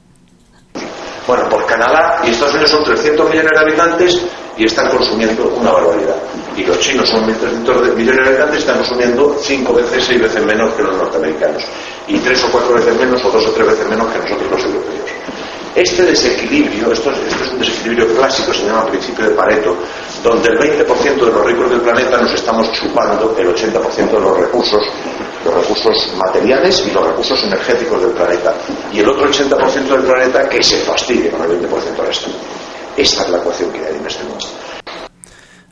Bueno, por Canadá y Estados Unidos son 300 millones de habitantes y están consumiendo una barbaridad. Y los chinos son 1.300 de- millones de habitantes y están consumiendo 5 veces, 6 veces menos que los norteamericanos. Y 3 o 4 veces menos o 2 o 3 veces menos que nosotros los europeos. Este desequilibrio, esto es, esto es un desequilibrio clásico, se llama principio de Pareto, donde el 20% de los ricos del planeta nos estamos chupando el 80% de los recursos, los recursos materiales y los recursos energéticos del planeta. Y el otro 80% del planeta que se fastidie con el 20% resto. Esta es la ecuación que hay en este mundo.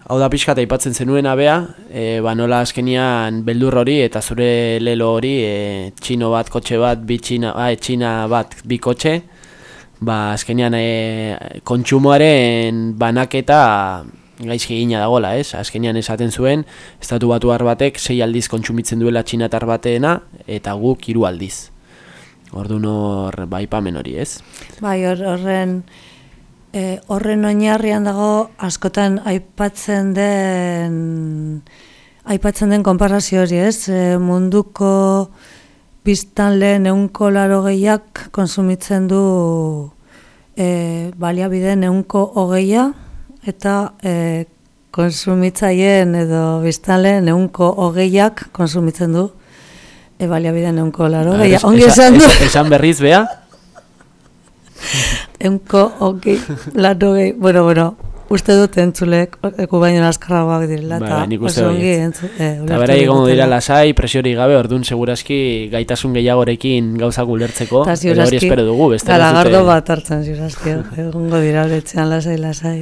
Hau da pixka aipatzen zenuen abea, e, ba nola azkenian beldur hori eta zure lelo hori, e, txino bat, kotxe bat, bi txina, ah, e, txina bat, bi kotxe, ba azkenian e, kontsumoaren banaketa gaizki egina dagola, ez? Azkenian esaten zuen, estatu batuar batek sei aldiz kontsumitzen duela txinatar bateena eta guk hiru aldiz. Orduan hor baipamen hori, ez? Bai, hor- horren e, horren oinarrian dago askotan aipatzen den aipatzen den konparazio hori, ez? E, munduko biztanle neunko laro gehiak konsumitzen du e, baliabide neunko hogeia eta e, konsumitzaileen edo biztanle neunko hogeiak konsumitzen du e, baliabide neunko laro gehiak. Ongi esan du. Esan, esan berriz, bea? Eunko, hogei, laro gehi, bueno, bueno, uste dut entzulek, eku baino azkarragoak direla, Ba, eta uste oso ongi baietz. entzu, eh, Eta bera egongo dira lasai, presiorik gabe, orduan segurazki gaitasun gehiagorekin gauzak ulertzeko, Eta hori espero dugu, beste garagardo bat hartzen ziurazki, egongo dira letzean lasai, lasai.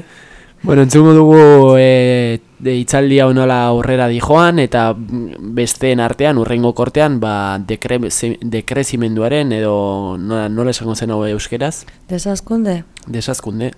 Bueno, entzungo dugu e, de itzaldia honola aurrera dijoan, eta besteen artean, urrengo kortean, ba, dekre, dekrezimenduaren, edo nola, nola esango zen hau euskeraz? Desazkunde? Desazkunde.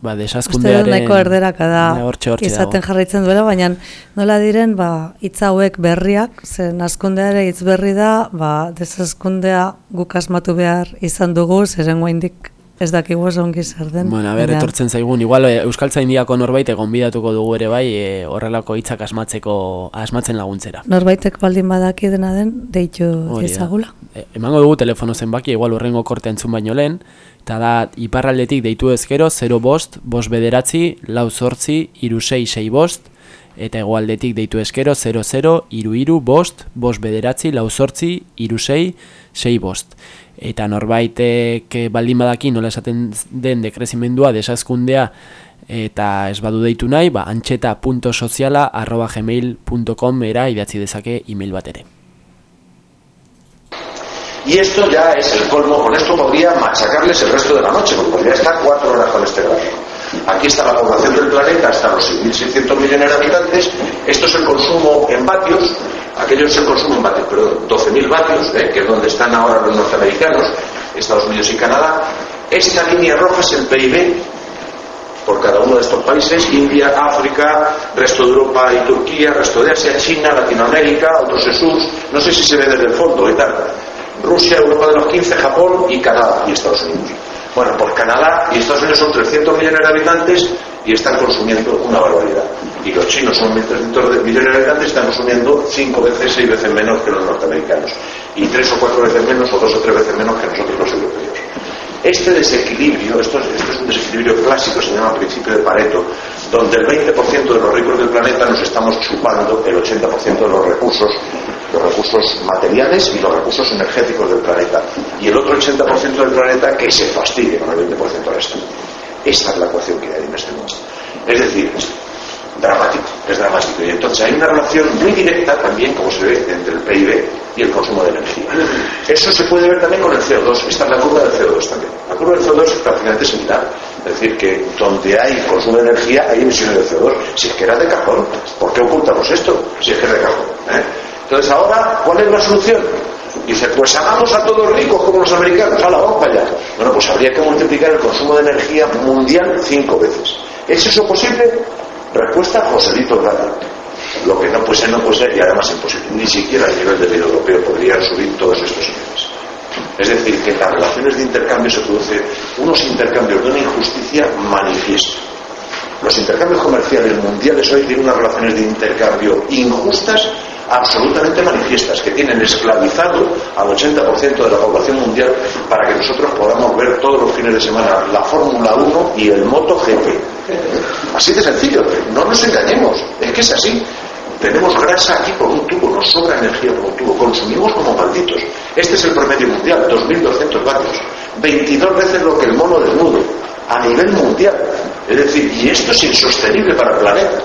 Ba, desazkundearen... nahiko erderaka da hortxe, hortxe izaten dago. jarraitzen duela, baina nola diren ba, hitz hauek berriak, zen askundeare hitz berri da, ba, desaskundea guk asmatu behar izan dugu, zeren guaindik ez dakigu oso ongi zer den. Bueno, a ber, etortzen zaigun, igual e, Euskaltzaindiako norbait egonbidatuko dugu ere bai, e, horrelako hitzak asmatzeko, asmatzen laguntzera. Norbaitek baldin badaki dena den, deitu ezagula. E, emango dugu telefono zenbaki, igual urrengo korte entzun baino lehen, eta da iparraldetik deitu ezkero 0 bost, bost bederatzi, lau zortzi, iru sei, sei bost, eta hegoaldetik deitu ezkero 00, iru iru, bost, bost bederatzi, lau zortzi, iru sei, sei bost. Eta norbaitek eh, baldin badaki nola esaten den dekrezimendua, desazkundea, eta ez badu deitu nahi, ba, antxeta.soziala arroba gmail.com era idatzi dezake email bat ere. Y esto ya es el colmo, con esto podría machacarles el resto de la noche, porque podría estar cuatro horas con este gráfico. Aquí está la población del planeta, hasta los 6.600 millones de habitantes. Esto es el consumo en vatios, aquello es el consumo en vatios, pero 12.000 vatios, ¿eh? que es donde están ahora los norteamericanos, Estados Unidos y Canadá. Esta línea roja es el PIB por cada uno de estos países, India, África, resto de Europa y Turquía, resto de Asia, China, Latinoamérica, otros Jesús, no sé si se ve desde el fondo y tal. Rusia, Europa de los 15, Japón y Canadá y Estados Unidos. Bueno, por Canadá y Estados Unidos son 300 millones de habitantes y están consumiendo una barbaridad. Y los chinos son 1.300 de- millones de habitantes y están consumiendo 5 veces, 6 veces menos que los norteamericanos. Y 3 o 4 veces menos o 2 o 3 veces menos que nosotros los europeos. Este desequilibrio, esto es, esto es un desequilibrio clásico, se llama principio de Pareto, donde el 20% de los ricos del planeta nos estamos chupando el 80% de los recursos, los recursos materiales y los recursos energéticos del planeta. Y el otro 80% del planeta que se fastidie con el 20% resto. Esta es la ecuación que hay en este mundo. Es decir, dramático, es dramático. Y entonces hay una relación muy directa también, como se ve, entre el PIB y el consumo de energía. Eso se puede ver también con el CO2. Esta es la curva del CO2 también. La curva del CO2 es prácticamente similar. Es decir, que donde hay consumo de energía hay emisiones de CO2. Si es que era de cajón, ¿por qué ocultamos esto? Si es que es de cajón. ¿eh? Entonces ahora, ¿cuál es la solución? Dice, pues hagamos a todos ricos como los americanos, a la vamos para allá. Bueno, pues habría que multiplicar el consumo de energía mundial cinco veces. ¿Es eso posible? Respuesta, Joselito Gana. Lo que no puede ser, no puede ser y además imposible. Ni siquiera a nivel de vida europeo podrían subir todos estos niveles. Es decir, que en las relaciones de intercambio se producen unos intercambios de una injusticia manifiesta. Los intercambios comerciales mundiales hoy tienen unas relaciones de intercambio injustas absolutamente manifiestas que tienen esclavizado al 80% de la población mundial para que nosotros podamos ver todos los fines de semana la Fórmula 1 y el MotoGP. Así de sencillo, no nos engañemos, es que es así. Tenemos grasa aquí por un tubo, nos sobra energía por un tubo, consumimos como malditos. Este es el promedio mundial, 2.200 vatios, 22 veces lo que el mono desnudo, a nivel mundial. Es decir, y esto es insostenible para el planeta.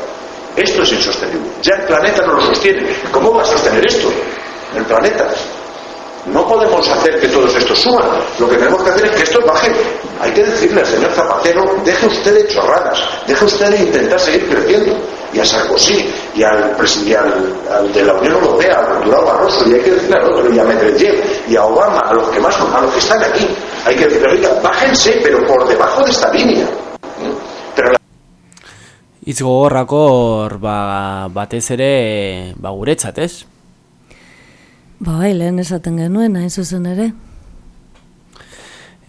Esto es insostenible. Ya el planeta no lo sostiene. ¿Cómo va a sostener esto? El planeta. No podemos hacer que todos estos suban. Lo que tenemos que hacer es que estos bajen. Hay que decirle al señor Zapatero, deje usted de chorradas, deje usted de intentar seguir creciendo. Y a Sarkozy, y al, presi- y al, al de la Unión Europea, al Durao Barroso, y hay que decirle al otro, y a Medvedev, y a Obama, a los que más, a los que están aquí. Hay que decirle, oiga, bájense, pero por debajo de esta línea. La Itz gogorrako ba, batez ere ba, guretzat, ez? Ba, bai, lehen esaten genuen, hain zuzen ere.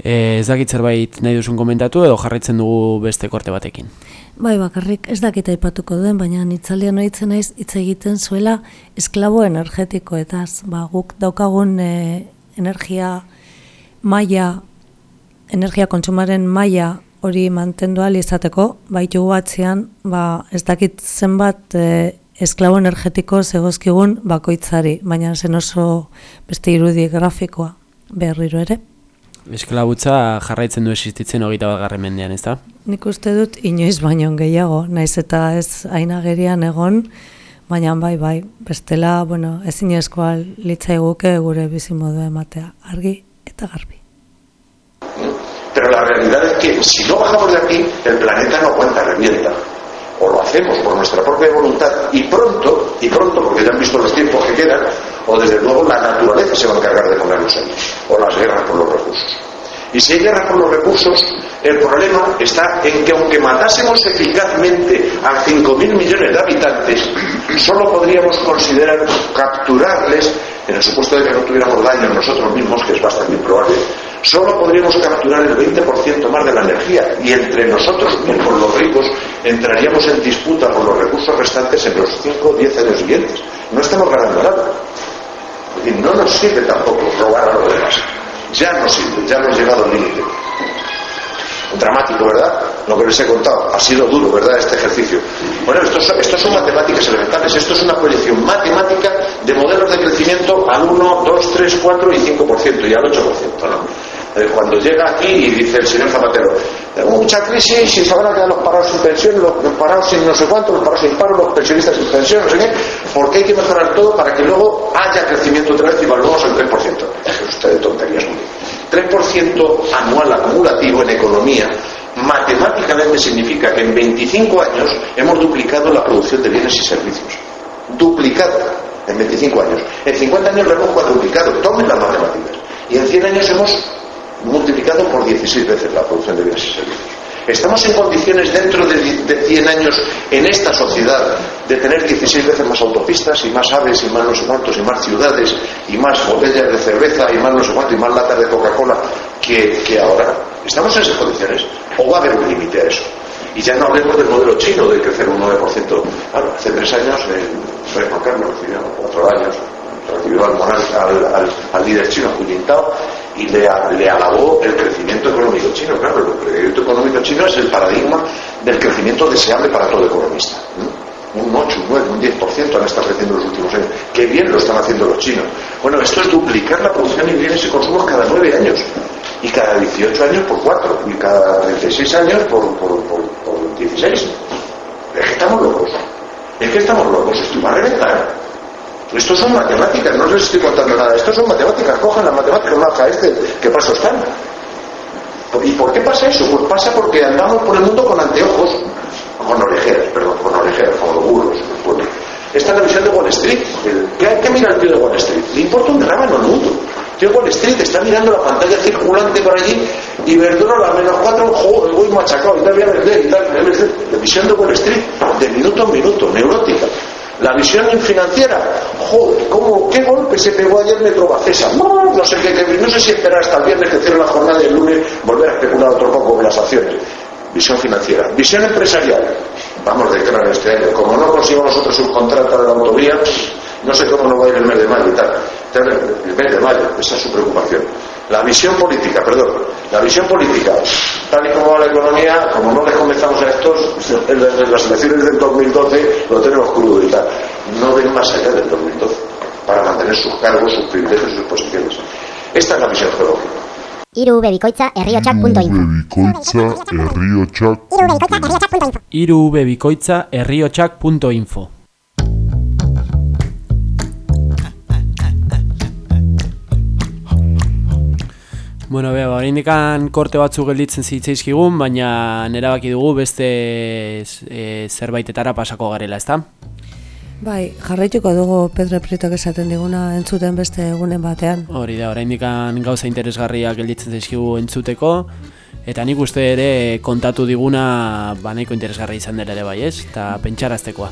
E, ez dakit zerbait nahi duzun komentatu edo jarraitzen dugu beste korte batekin. Bai, bakarrik ez dakit aipatuko duen, baina itzalian oitzen naiz hitz egiten zuela esklabo energetikoetaz. Ba, guk daukagun e, energia maila, energia kontsumaren maila hori mantendu ahal izateko, baitugu atzean, ba, ez dakit zenbat e, esklabo energetiko zegozkigun bakoitzari, baina zen oso beste irudi grafikoa berriro ere. Esklabutza jarraitzen du existitzen hogeita bat garren mendean, ez da? Nik uste dut inoiz baino gehiago, naiz eta ez ainagerian egon, baina bai, bai, bestela, bueno, ezin eskoa litzaiguke gure bizimodua ematea, argi eta garbi. Pero la realidad es que si no bajamos de aquí, el planeta no aguanta, revienta. O lo hacemos por nuestra propia voluntad y pronto, y pronto, porque ya han visto los tiempos que quedan, o desde luego la naturaleza se va a encargar de ponernos ahí, o las guerras por los recursos. Y si hay guerra por los recursos, el problema está en que aunque matásemos eficazmente a 5.000 millones de habitantes, solo podríamos considerar capturarles, en el supuesto de que no tuviéramos daño nosotros mismos, que es bastante improbable, solo podríamos capturar el 20% más de la energía y entre nosotros mismos, los ricos, entraríamos en disputa por los recursos restantes en los 5 o 10 años siguientes. No estamos ganando nada. Y no nos sirve tampoco robar a los demás. Ya no sirve, ya hemos llegado al límite. Dramático, ¿verdad? Lo que les he contado. Ha sido duro, ¿verdad? Este ejercicio. Bueno, esto esto son matemáticas elementales. Esto es una proyección matemática de modelos de crecimiento al 1, 2, 3, 4 y 5% y al 8%. ¿no? Eh, Cuando llega aquí y dice el señor Zapatero, tenemos mucha crisis y se van a quedar los parados sin pensión, los, parados sin no sé cuánto, los parados sin paro, los pensionistas sin pensión, no sé qué, porque hay que mejorar todo para que luego haya crecimiento otra vez y volvamos al 3%. Es usted de tonterías muy bien. 3% anual acumulativo en economía matemáticamente significa que en 25 años hemos duplicado la producción de bienes y servicios. Duplicado en 25 años. En 50 años lo hemos cuadruplicado. Tomen las matemáticas. Y en 100 años hemos multiplicado por 16 veces la producción de bienes y servicios. ¿Estamos en condiciones dentro de, de 100 años en esta sociedad de tener 16 veces más autopistas y más aves y más no sé cuántos y más ciudades y más botellas de cerveza y más no sé cuánto y más latas de Coca-Cola que, que ahora? ¿Estamos en esas condiciones? ¿O va a haber un límite a eso? Y ya no hablemos del modelo chino de crecer un 9%. Claro, hace tres años, eh, Juan Carlos recibió cuatro años, recibió al, al, al, líder chino Hu y le, le alabó el crecimiento económico chino. Claro, el crecimiento económico chino es el paradigma del crecimiento deseable para todo economista. ¿no? Un 8, un 9, un 10% han estado creciendo en los últimos años. Qué bien lo están haciendo los chinos. Bueno, esto es duplicar la producción y bienes y consumos cada 9 años. Y cada 18 años por 4. Y cada 36 años por, por, por, por 16. Es que estamos locos. Es que estamos locos. Esto va a reventar. Esto son matemáticas, no les estoy contando nada. Esto son matemáticas, cojan las matemáticas, marca este, que paso están. ¿Y por qué pasa eso? Pues pasa porque andamos por el mundo con anteojos, con orejeras, perdón, con orejeras, con burros. Bueno, esta es la visión de Wall Street. ¿Qué, ¿Qué mira el tío de Wall Street? Le importa un rábano mundo. El tío de Wall Street está mirando la pantalla circulante por allí y Verdura a menos cuatro, joder, voy machacado y tal, voy a vender y tal. La visión de Wall Street, de minuto en minuto, neurótica. La visión financiera, joder, ¿cómo, ¿qué golpe se pegó ayer Metrobacesa? No, sé qué, no sé si esperar hasta el viernes que cierre la jornada y el lunes volver a especular otro poco con las acciones. Visión financiera. Visión empresarial. Vamos de cara este año. Como no consigamos nosotros un contrato de la autovía, no sé cómo no va a ir el mes de mayo y tal. El mes de mayo, esa es su preocupación. La visión política, perdón, la visión política, tal y como va la economía, como no les comenzamos a estos, en las, elecciones del 2012 lo tenemos crudo y tal. No ven más allá del 2012 para mantener sus cargos, sus privilegios y sus posiciones. Esta es la visión geológica. Hiru bebikoitza herriotxak.info. Bebikoitza herriotxak. Hiru bebikoitza herriotxak.info Bueno, bea, ba, indikan korte batzuk gelditzen zitzaizkigun, baina nerabaki dugu beste e, zerbaitetara pasako garela, ezta? Bai, jarraituko dugu Pedro Prietok esaten diguna entzuten beste egunen batean. Hori da, oraindikan gauza interesgarriak gelditzen zaizkigu entzuteko, eta nik uste ere kontatu diguna ba nahiko interesgarri izan dela ere bai, ez? Eta pentsaraztekoa.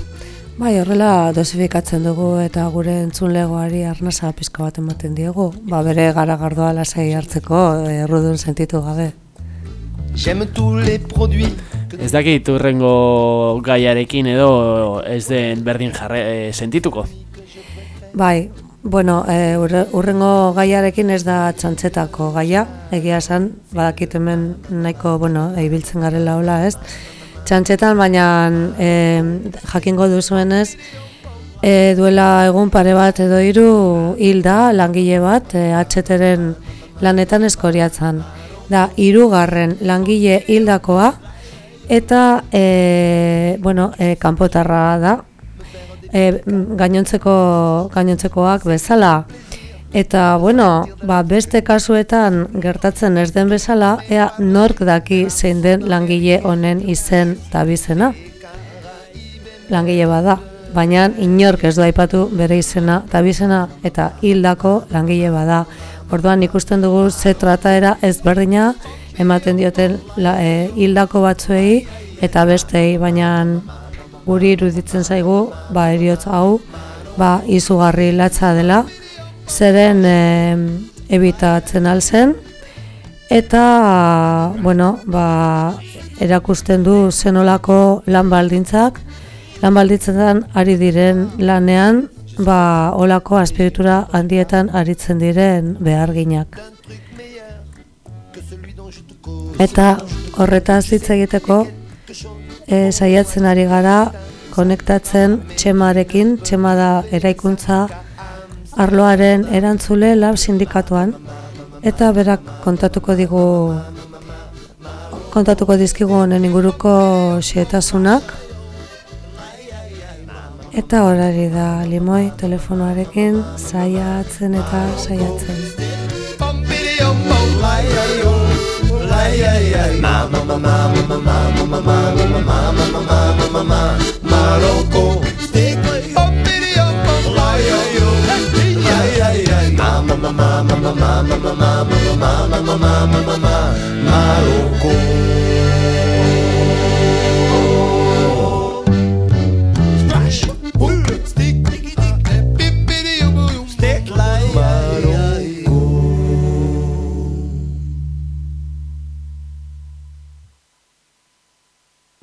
Bai, horrela dosifikatzen dugu eta gure entzunlegoari arnasa pizka bat ematen diegu. Ba, bere garagardoa lasai hartzeko errudun sentitu gabe. Ez dakit urrengo gaiarekin edo ez den berdin jarre e, sentituko. Bai, bueno, e, urre- urrengo gaiarekin ez da txantzetako gaia, egia esan, badakit hemen nahiko, bueno, ibiltzen garela hola, ez? Txantzetan, baina e, jakingo duzuenez, e, duela egun pare bat edo hiru hilda langile bat, e, atxeteren lanetan eskoriatzan. Da, hirugarren langile hildakoa, eta, e, bueno, e, kanpotarra da, e, gainontzeko gainontzekoak bezala eta bueno, ba, beste kasuetan gertatzen ez den bezala, ea nork daki zein den langile honen izen eta bizena. Langile bada, baina inork ez du aipatu bere izena eta bizena eta hildako langile bada. Orduan ikusten dugu ze trataera ezberdina ematen dioten la, e, hildako batzuei eta bestei, baina guri iruditzen zaigu, ba, eriotz hau, ba, izugarri latza dela, zeren e, ebitatzen alzen, eta, bueno, ba, erakusten du zenolako lan baldintzak, lan baldintzetan ari diren lanean, ba, olako azpiritura handietan aritzen diren beharginak. Eta horretaz hitz egiteko, e, saiatzen ari gara konektatzen txemarekin, txema da eraikuntza arloaren erantzule lab sindikatuan. Eta berak kontatuko digu kontatuko dizkigu honen inguruko xehetasunak. Eta horari da limoi telefonoarekin saiatzen eta saiatzen ay ay ay mama mama mama mama mama mama mama mama mama Marocco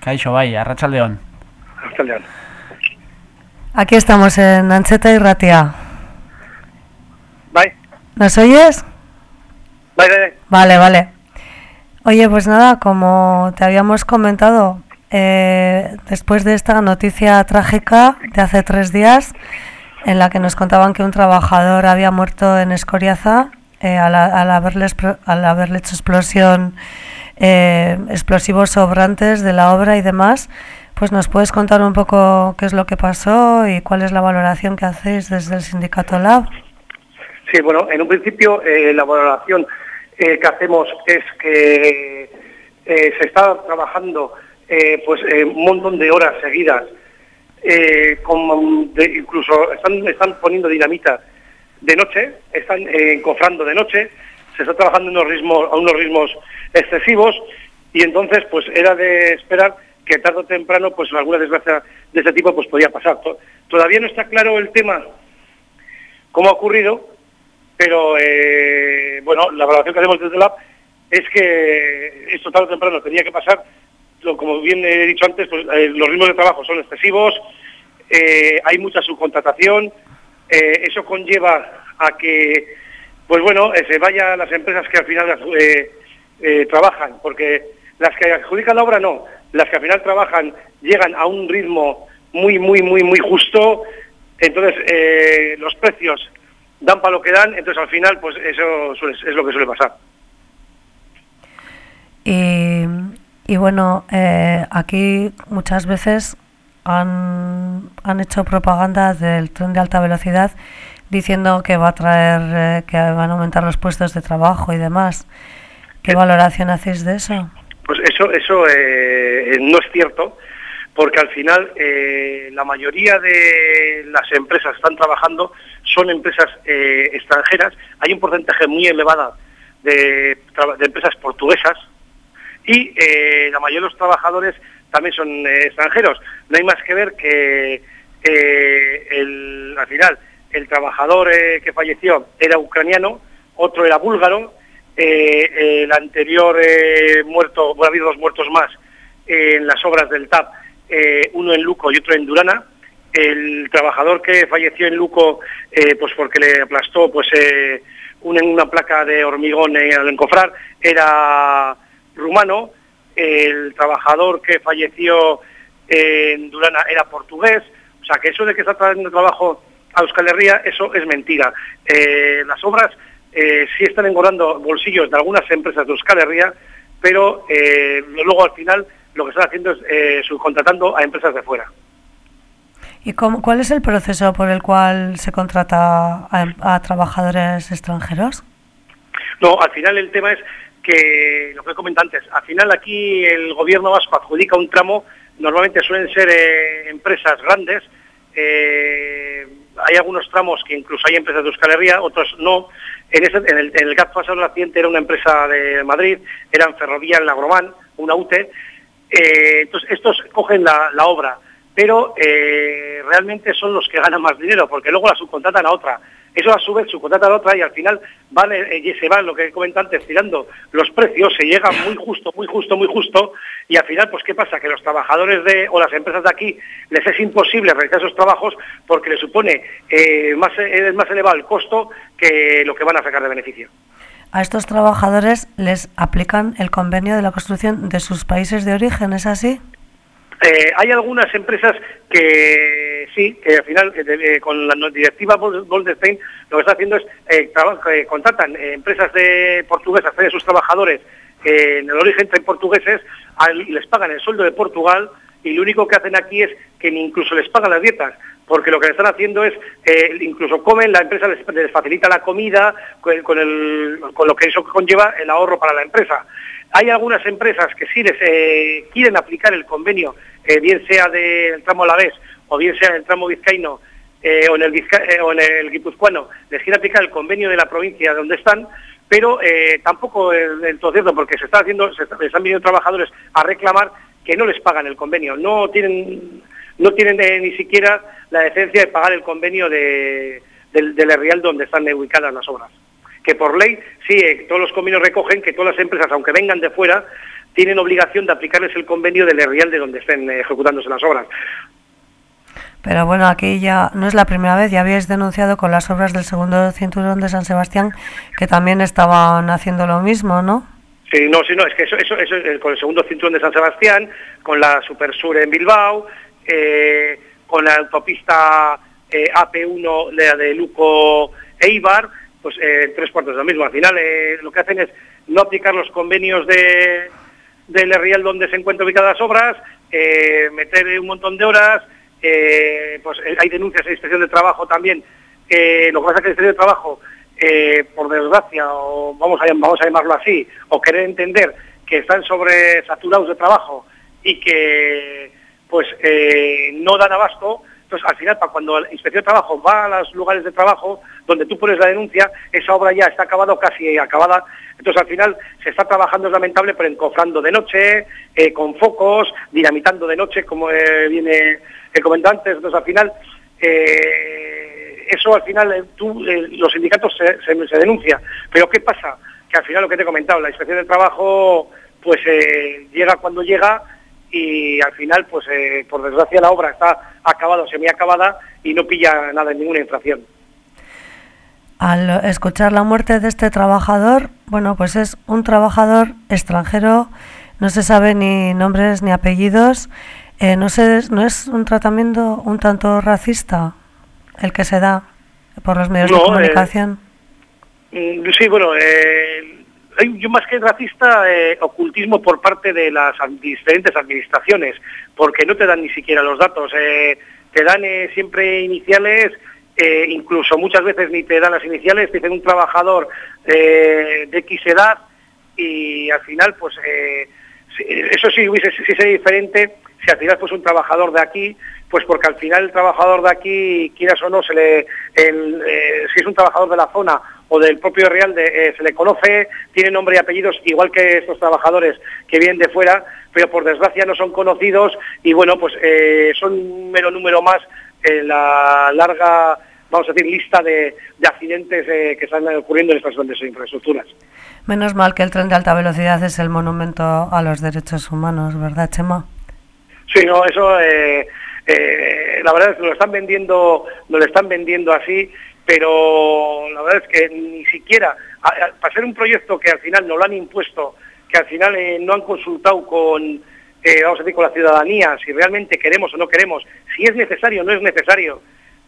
Kaixo, bai, arratsaldeon. artaldean. Aquí estamos en Antzeta y Ratia. Bai, ¿Nos oyes? bai, bai, bai. Vale, vale. Oye, pues nada, como te habíamos comentado, eh, después de esta noticia trágica de hace tres días, en la que nos contaban que un trabajador había muerto en Escoriaza eh, al, al haberle, al haberle hecho explosión, eh, explosivos sobrantes de la obra y demás, pues nos puedes contar un poco qué es lo que pasó y cuál es la valoración que hacéis desde el sindicato Lab. Sí, bueno, en un principio eh, la valoración eh, que hacemos es que eh, se está trabajando pues un montón de horas seguidas con- de- incluso están, están poniendo dinamita de noche, están encofrando de noche, se está trabajando unos ritmos, a unos ritmos excesivos y entonces pues era de esperar que tarde o temprano pues alguna desgracia de este tipo pues podía pasar. To- Todavía no está claro el tema cómo ha ocurrido, pero eh, bueno, la valoración que hacemos desde el Lab es que esto tarde o temprano tenía que pasar. Como bien he dicho antes, pues, eh, los ritmos de trabajo son excesivos, eh, hay mucha subcontratación, eso conlleva a que, pues bueno, eh, se vayan las empresas que al final eh, eh, trabajan, porque las que adjudican la obra no, las que al final trabajan llegan a un ritmo muy, muy, muy, muy justo, entonces los precios dan para lo que dan, entonces al final pues eso suele- es lo que suele pasar. Y, bueno, aquí muchas veces han, han hecho propaganda del tren de alta velocidad diciendo que va a traer, eh, que van a aumentar los puestos de trabajo y demás. ¿Qué valoración hacéis de eso? Pues eso, eso eh, no es cierto, porque al final eh, la mayoría de las empresas que están trabajando son empresas eh, extranjeras. Hay un porcentaje muy elevado de, de empresas portuguesas y eh, la mayoría de los trabajadores también son eh, extranjeros. No hay más que ver que eh, el, al final el trabajador eh, que falleció era ucraniano, otro era búlgaro, eh, el anterior eh, muerto, bueno, ha habido dos muertos más en las obras del TAP, uno en Luco y otro en Durana. El trabajador que falleció en Luco, pues porque le aplastó pues una, una placa de hormigón al encofrar, era rumano. El trabajador que falleció en Durana era portugués. O sea, que eso de que está trayendo trabajo a Euskal Herria, eso es mentira. Eh, las obras eh, sí están engordando bolsillos de algunas empresas de Euskal Herria, pero eh, luego al final lo que están haciendo es subcontratando a empresas de fuera. ¿Y cómo, cuál es el proceso por el cual se contrata a, a trabajadores extranjeros? No, al final el tema es que, lo que he comentado antes, al final aquí el gobierno vasco adjudica un tramo, normalmente suelen ser eh, empresas grandes, eh, hay algunos tramos que incluso hay empresas de Euskal Herria, otros no. En, en el, en el caso pasado del accidente era una empresa de Madrid, eran Ferrovías Lagromán, una UTE, eh, entonces estos cogen la, la obra, pero eh, realmente son los que ganan más dinero, porque luego la subcontratan a otra. Eso a su vez subcontratan a otra y al final van, eh, se van, lo que he comentado antes, tirando los precios, se llega muy justo, muy justo, muy justo, y al final, pues ¿qué pasa? Que los trabajadores de, o las empresas de aquí les es imposible realizar esos trabajos porque les supone eh, más, es más elevado el costo que lo que van a sacar de beneficio. A estos trabajadores les aplican el convenio de la construcción de sus países de origen, ¿es así? Eh, hay algunas empresas que sí, que al final de- eh, con la directiva Boldenstein lo que está haciendo es eh, contratan empresas de portuguesas, a sus trabajadores en el origen traen portugueses les pagan el sueldo de Portugal y lo único que hacen aquí es que ni incluso les pagan las dietas, porque lo que están haciendo es, eh, incluso comen, la empresa les, facilita la comida, con, con lo que eso conlleva el ahorro para la empresa. Hay algunas empresas que sí eh, quieren aplicar el convenio, eh, bien sea del tramo Alavés o bien sea del tramo vizcaíno eh, o, en el Vizca- el guipuzcoano, les quieren aplicar el convenio de la provincia donde están, pero tampoco todo cierto, porque se está haciendo, se está- están viniendo trabajadores a reclamar que no les pagan el convenio, no tienen, no tienen ni siquiera la decencia de pagar el convenio de, del, del Herrial donde están ubicadas las obras. Que por ley, sí, eh, todos los convenios recogen que todas las empresas, aunque vengan de fuera, tienen obligación de aplicarles el convenio del Herrial de donde estén eh, ejecutándose las obras. Pero bueno, aquí ya no es la primera vez, ya habíais denunciado con las obras del segundo cinturón de San Sebastián que también estaban haciendo lo mismo, ¿no? Sí, no, sí, no, es que eso, eso, eso es con el segundo cinturón de San Sebastián, con la Supersur en Bilbao, eh, con la autopista eh, AP1 de, de Luco Eibar, pues eh, tres cuartos de lo mismo. Al final eh, lo que hacen es no aplicar los convenios de, del Riel donde se encuentran ubicadas las obras, eh, meter un montón de horas, eh, pues hay denuncias de inspección de trabajo también. Lo que pasa es que la inspección de trabajo, por desgracia, o vamos a, vamos a llamarlo así, o querer entender que están sobresaturados de trabajo y que pues no dan abasto. Entonces, al final, para cuando la Inspección de Trabajo va a los lugares de trabajo, donde tú pones la denuncia, esa obra ya está acabada casi acabada. Entonces, al final, se está trabajando, es lamentable, pero encofrando de noche, eh, con focos, dinamitando de noche, como eh, viene el comentó antes. Entonces, al final, eh, eso al final, tú, los sindicatos se, se, se denuncia. Pero ¿qué pasa? Que al final, lo que te he comentado, la Inspección de Trabajo, pues llega cuando llega y al final, pues eh, por desgracia, la obra está acabada o semiacabada y no pilla nada en ninguna infracción. Al escuchar la muerte de este trabajador, bueno, pues es un trabajador extranjero, no se sabe ni nombres ni apellidos, eh, no, sé, no es un tratamiento un tanto racista el que se da por los medios No, de eh, comunicación. Mm, Sí, bueno, eh, hay yo más que racista, eh, ocultismo por parte de las diferentes administraciones, porque no te dan ni siquiera los datos, eh, te dan eh, siempre iniciales, incluso muchas veces ni te dan las iniciales, te dicen un trabajador de X edad y al final, pues eso sí hubiese sí sería diferente si al final fuese un trabajador de aquí, pues porque al final el trabajador de aquí, quieras o no, se le, si es un trabajador de la zona o del propio Real, de, eh, se le conoce, tiene nombre y apellidos, igual que estos trabajadores que vienen de fuera, pero por desgracia no son conocidos y bueno, pues eh, son un mero número más en la larga, vamos a decir, lista de, de accidentes eh, que están ocurriendo en estas grandes infraestructuras. Menos mal que el tren de alta velocidad es el monumento a los derechos humanos, ¿verdad, Chema? Sí, no, eso eh, eh, la verdad es que lo están vendiendo, lo lo están vendiendo así, pero la verdad es que ni siquiera para ser un proyecto que al final no lo han impuesto, que al final eh, no han consultado con eh, vamos a decir con la ciudadanía, si realmente queremos o no queremos, si es necesario o no es necesario,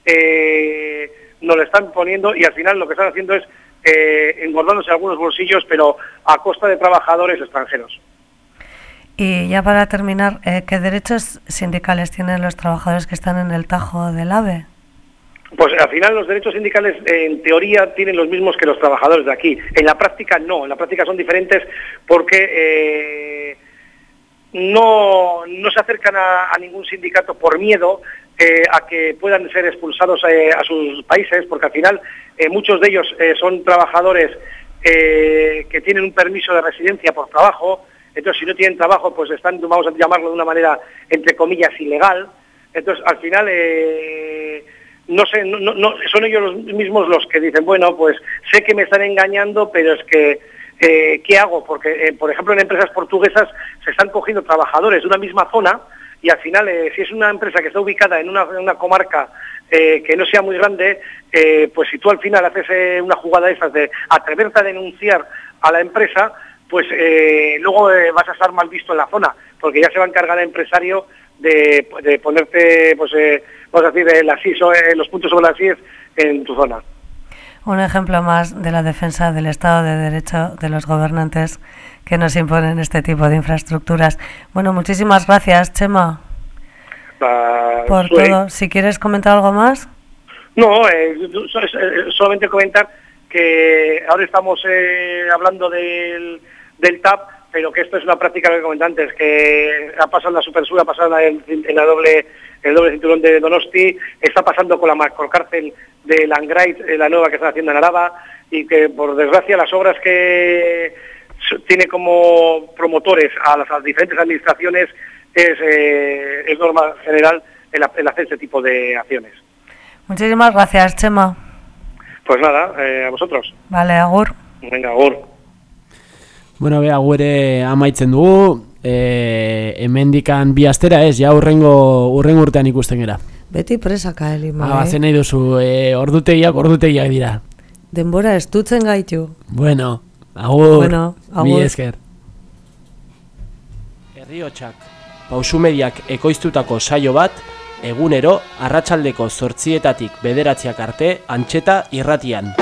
eh, nos lo están poniendo y al final lo que están haciendo es eh, engordándose algunos bolsillos, pero a costa de trabajadores extranjeros. Y ya para terminar, eh, ¿qué derechos sindicales tienen los trabajadores que están en el Tajo del AVE? Pues al final los derechos sindicales en teoría tienen los mismos que los trabajadores de aquí. En la práctica no, en la práctica son diferentes porque eh, no, no se acercan a, ningún sindicato por miedo eh, a que puedan ser expulsados eh, a sus países, porque al final muchos de ellos son trabajadores que tienen un permiso de residencia por trabajo, entonces si no tienen trabajo pues están, vamos a llamarlo de una manera entre comillas ilegal, entonces al final no sé, no, no- son ellos los mismos los que dicen, bueno, pues sé que me están engañando, pero es que, eh, ¿qué hago? Porque, eh, por ejemplo, en empresas portuguesas se están cogiendo trabajadores de una misma zona y al final, eh, si es una empresa que está ubicada en una, en una comarca que no sea muy grande, pues si tú al final haces una jugada de esas de atreverte a denunciar a la empresa, pues luego vas a estar mal visto en la zona, porque ya se va a encargar el empresario de, de ponerte, pues, eh, vamos a decir, las IS, eh, los puntos sobre las IES en tu zona. Un ejemplo más de la defensa del Estado de Derecho de los gobernantes que nos imponen este tipo de infraestructuras. Bueno, muchísimas gracias, Chema, por todo. Si quieres comentar algo más. No, eh, eh, solamente comentar que ahora estamos eh, hablando del, del TAP, pero que esto es una práctica que comenté antes, que ha pasado en la Supersur, ha pasado en, la- en la doble, el doble cinturón de Donosti, está pasando con la macrocárcel de Langrait, eh, la nueva que están haciendo en Araba, y que por desgracia las obras que tiene como promotores a las, a las diferentes administraciones es, eh, es norma general el, el hacer este tipo de acciones. Muchísimas gracias, Chema. Pues nada, eh, a vosotros. Vale, agur. Venga, agur. Bueno, bea, ere amaitzen dugu, e, hemendikan bi astera ez, ja urrengo, urrengo urtean ikusten gera. Beti presaka, Elima, Ah, eh? zen nahi duzu, e, ordutegiak, ordutegiak dira. Denbora estutzen gaitu. Bueno, agur, Bueno, mi agur. esker. Herriotxak, pausumediak ekoiztutako saio bat, egunero, arratsaldeko zortzietatik bederatziak arte, antxeta irratian.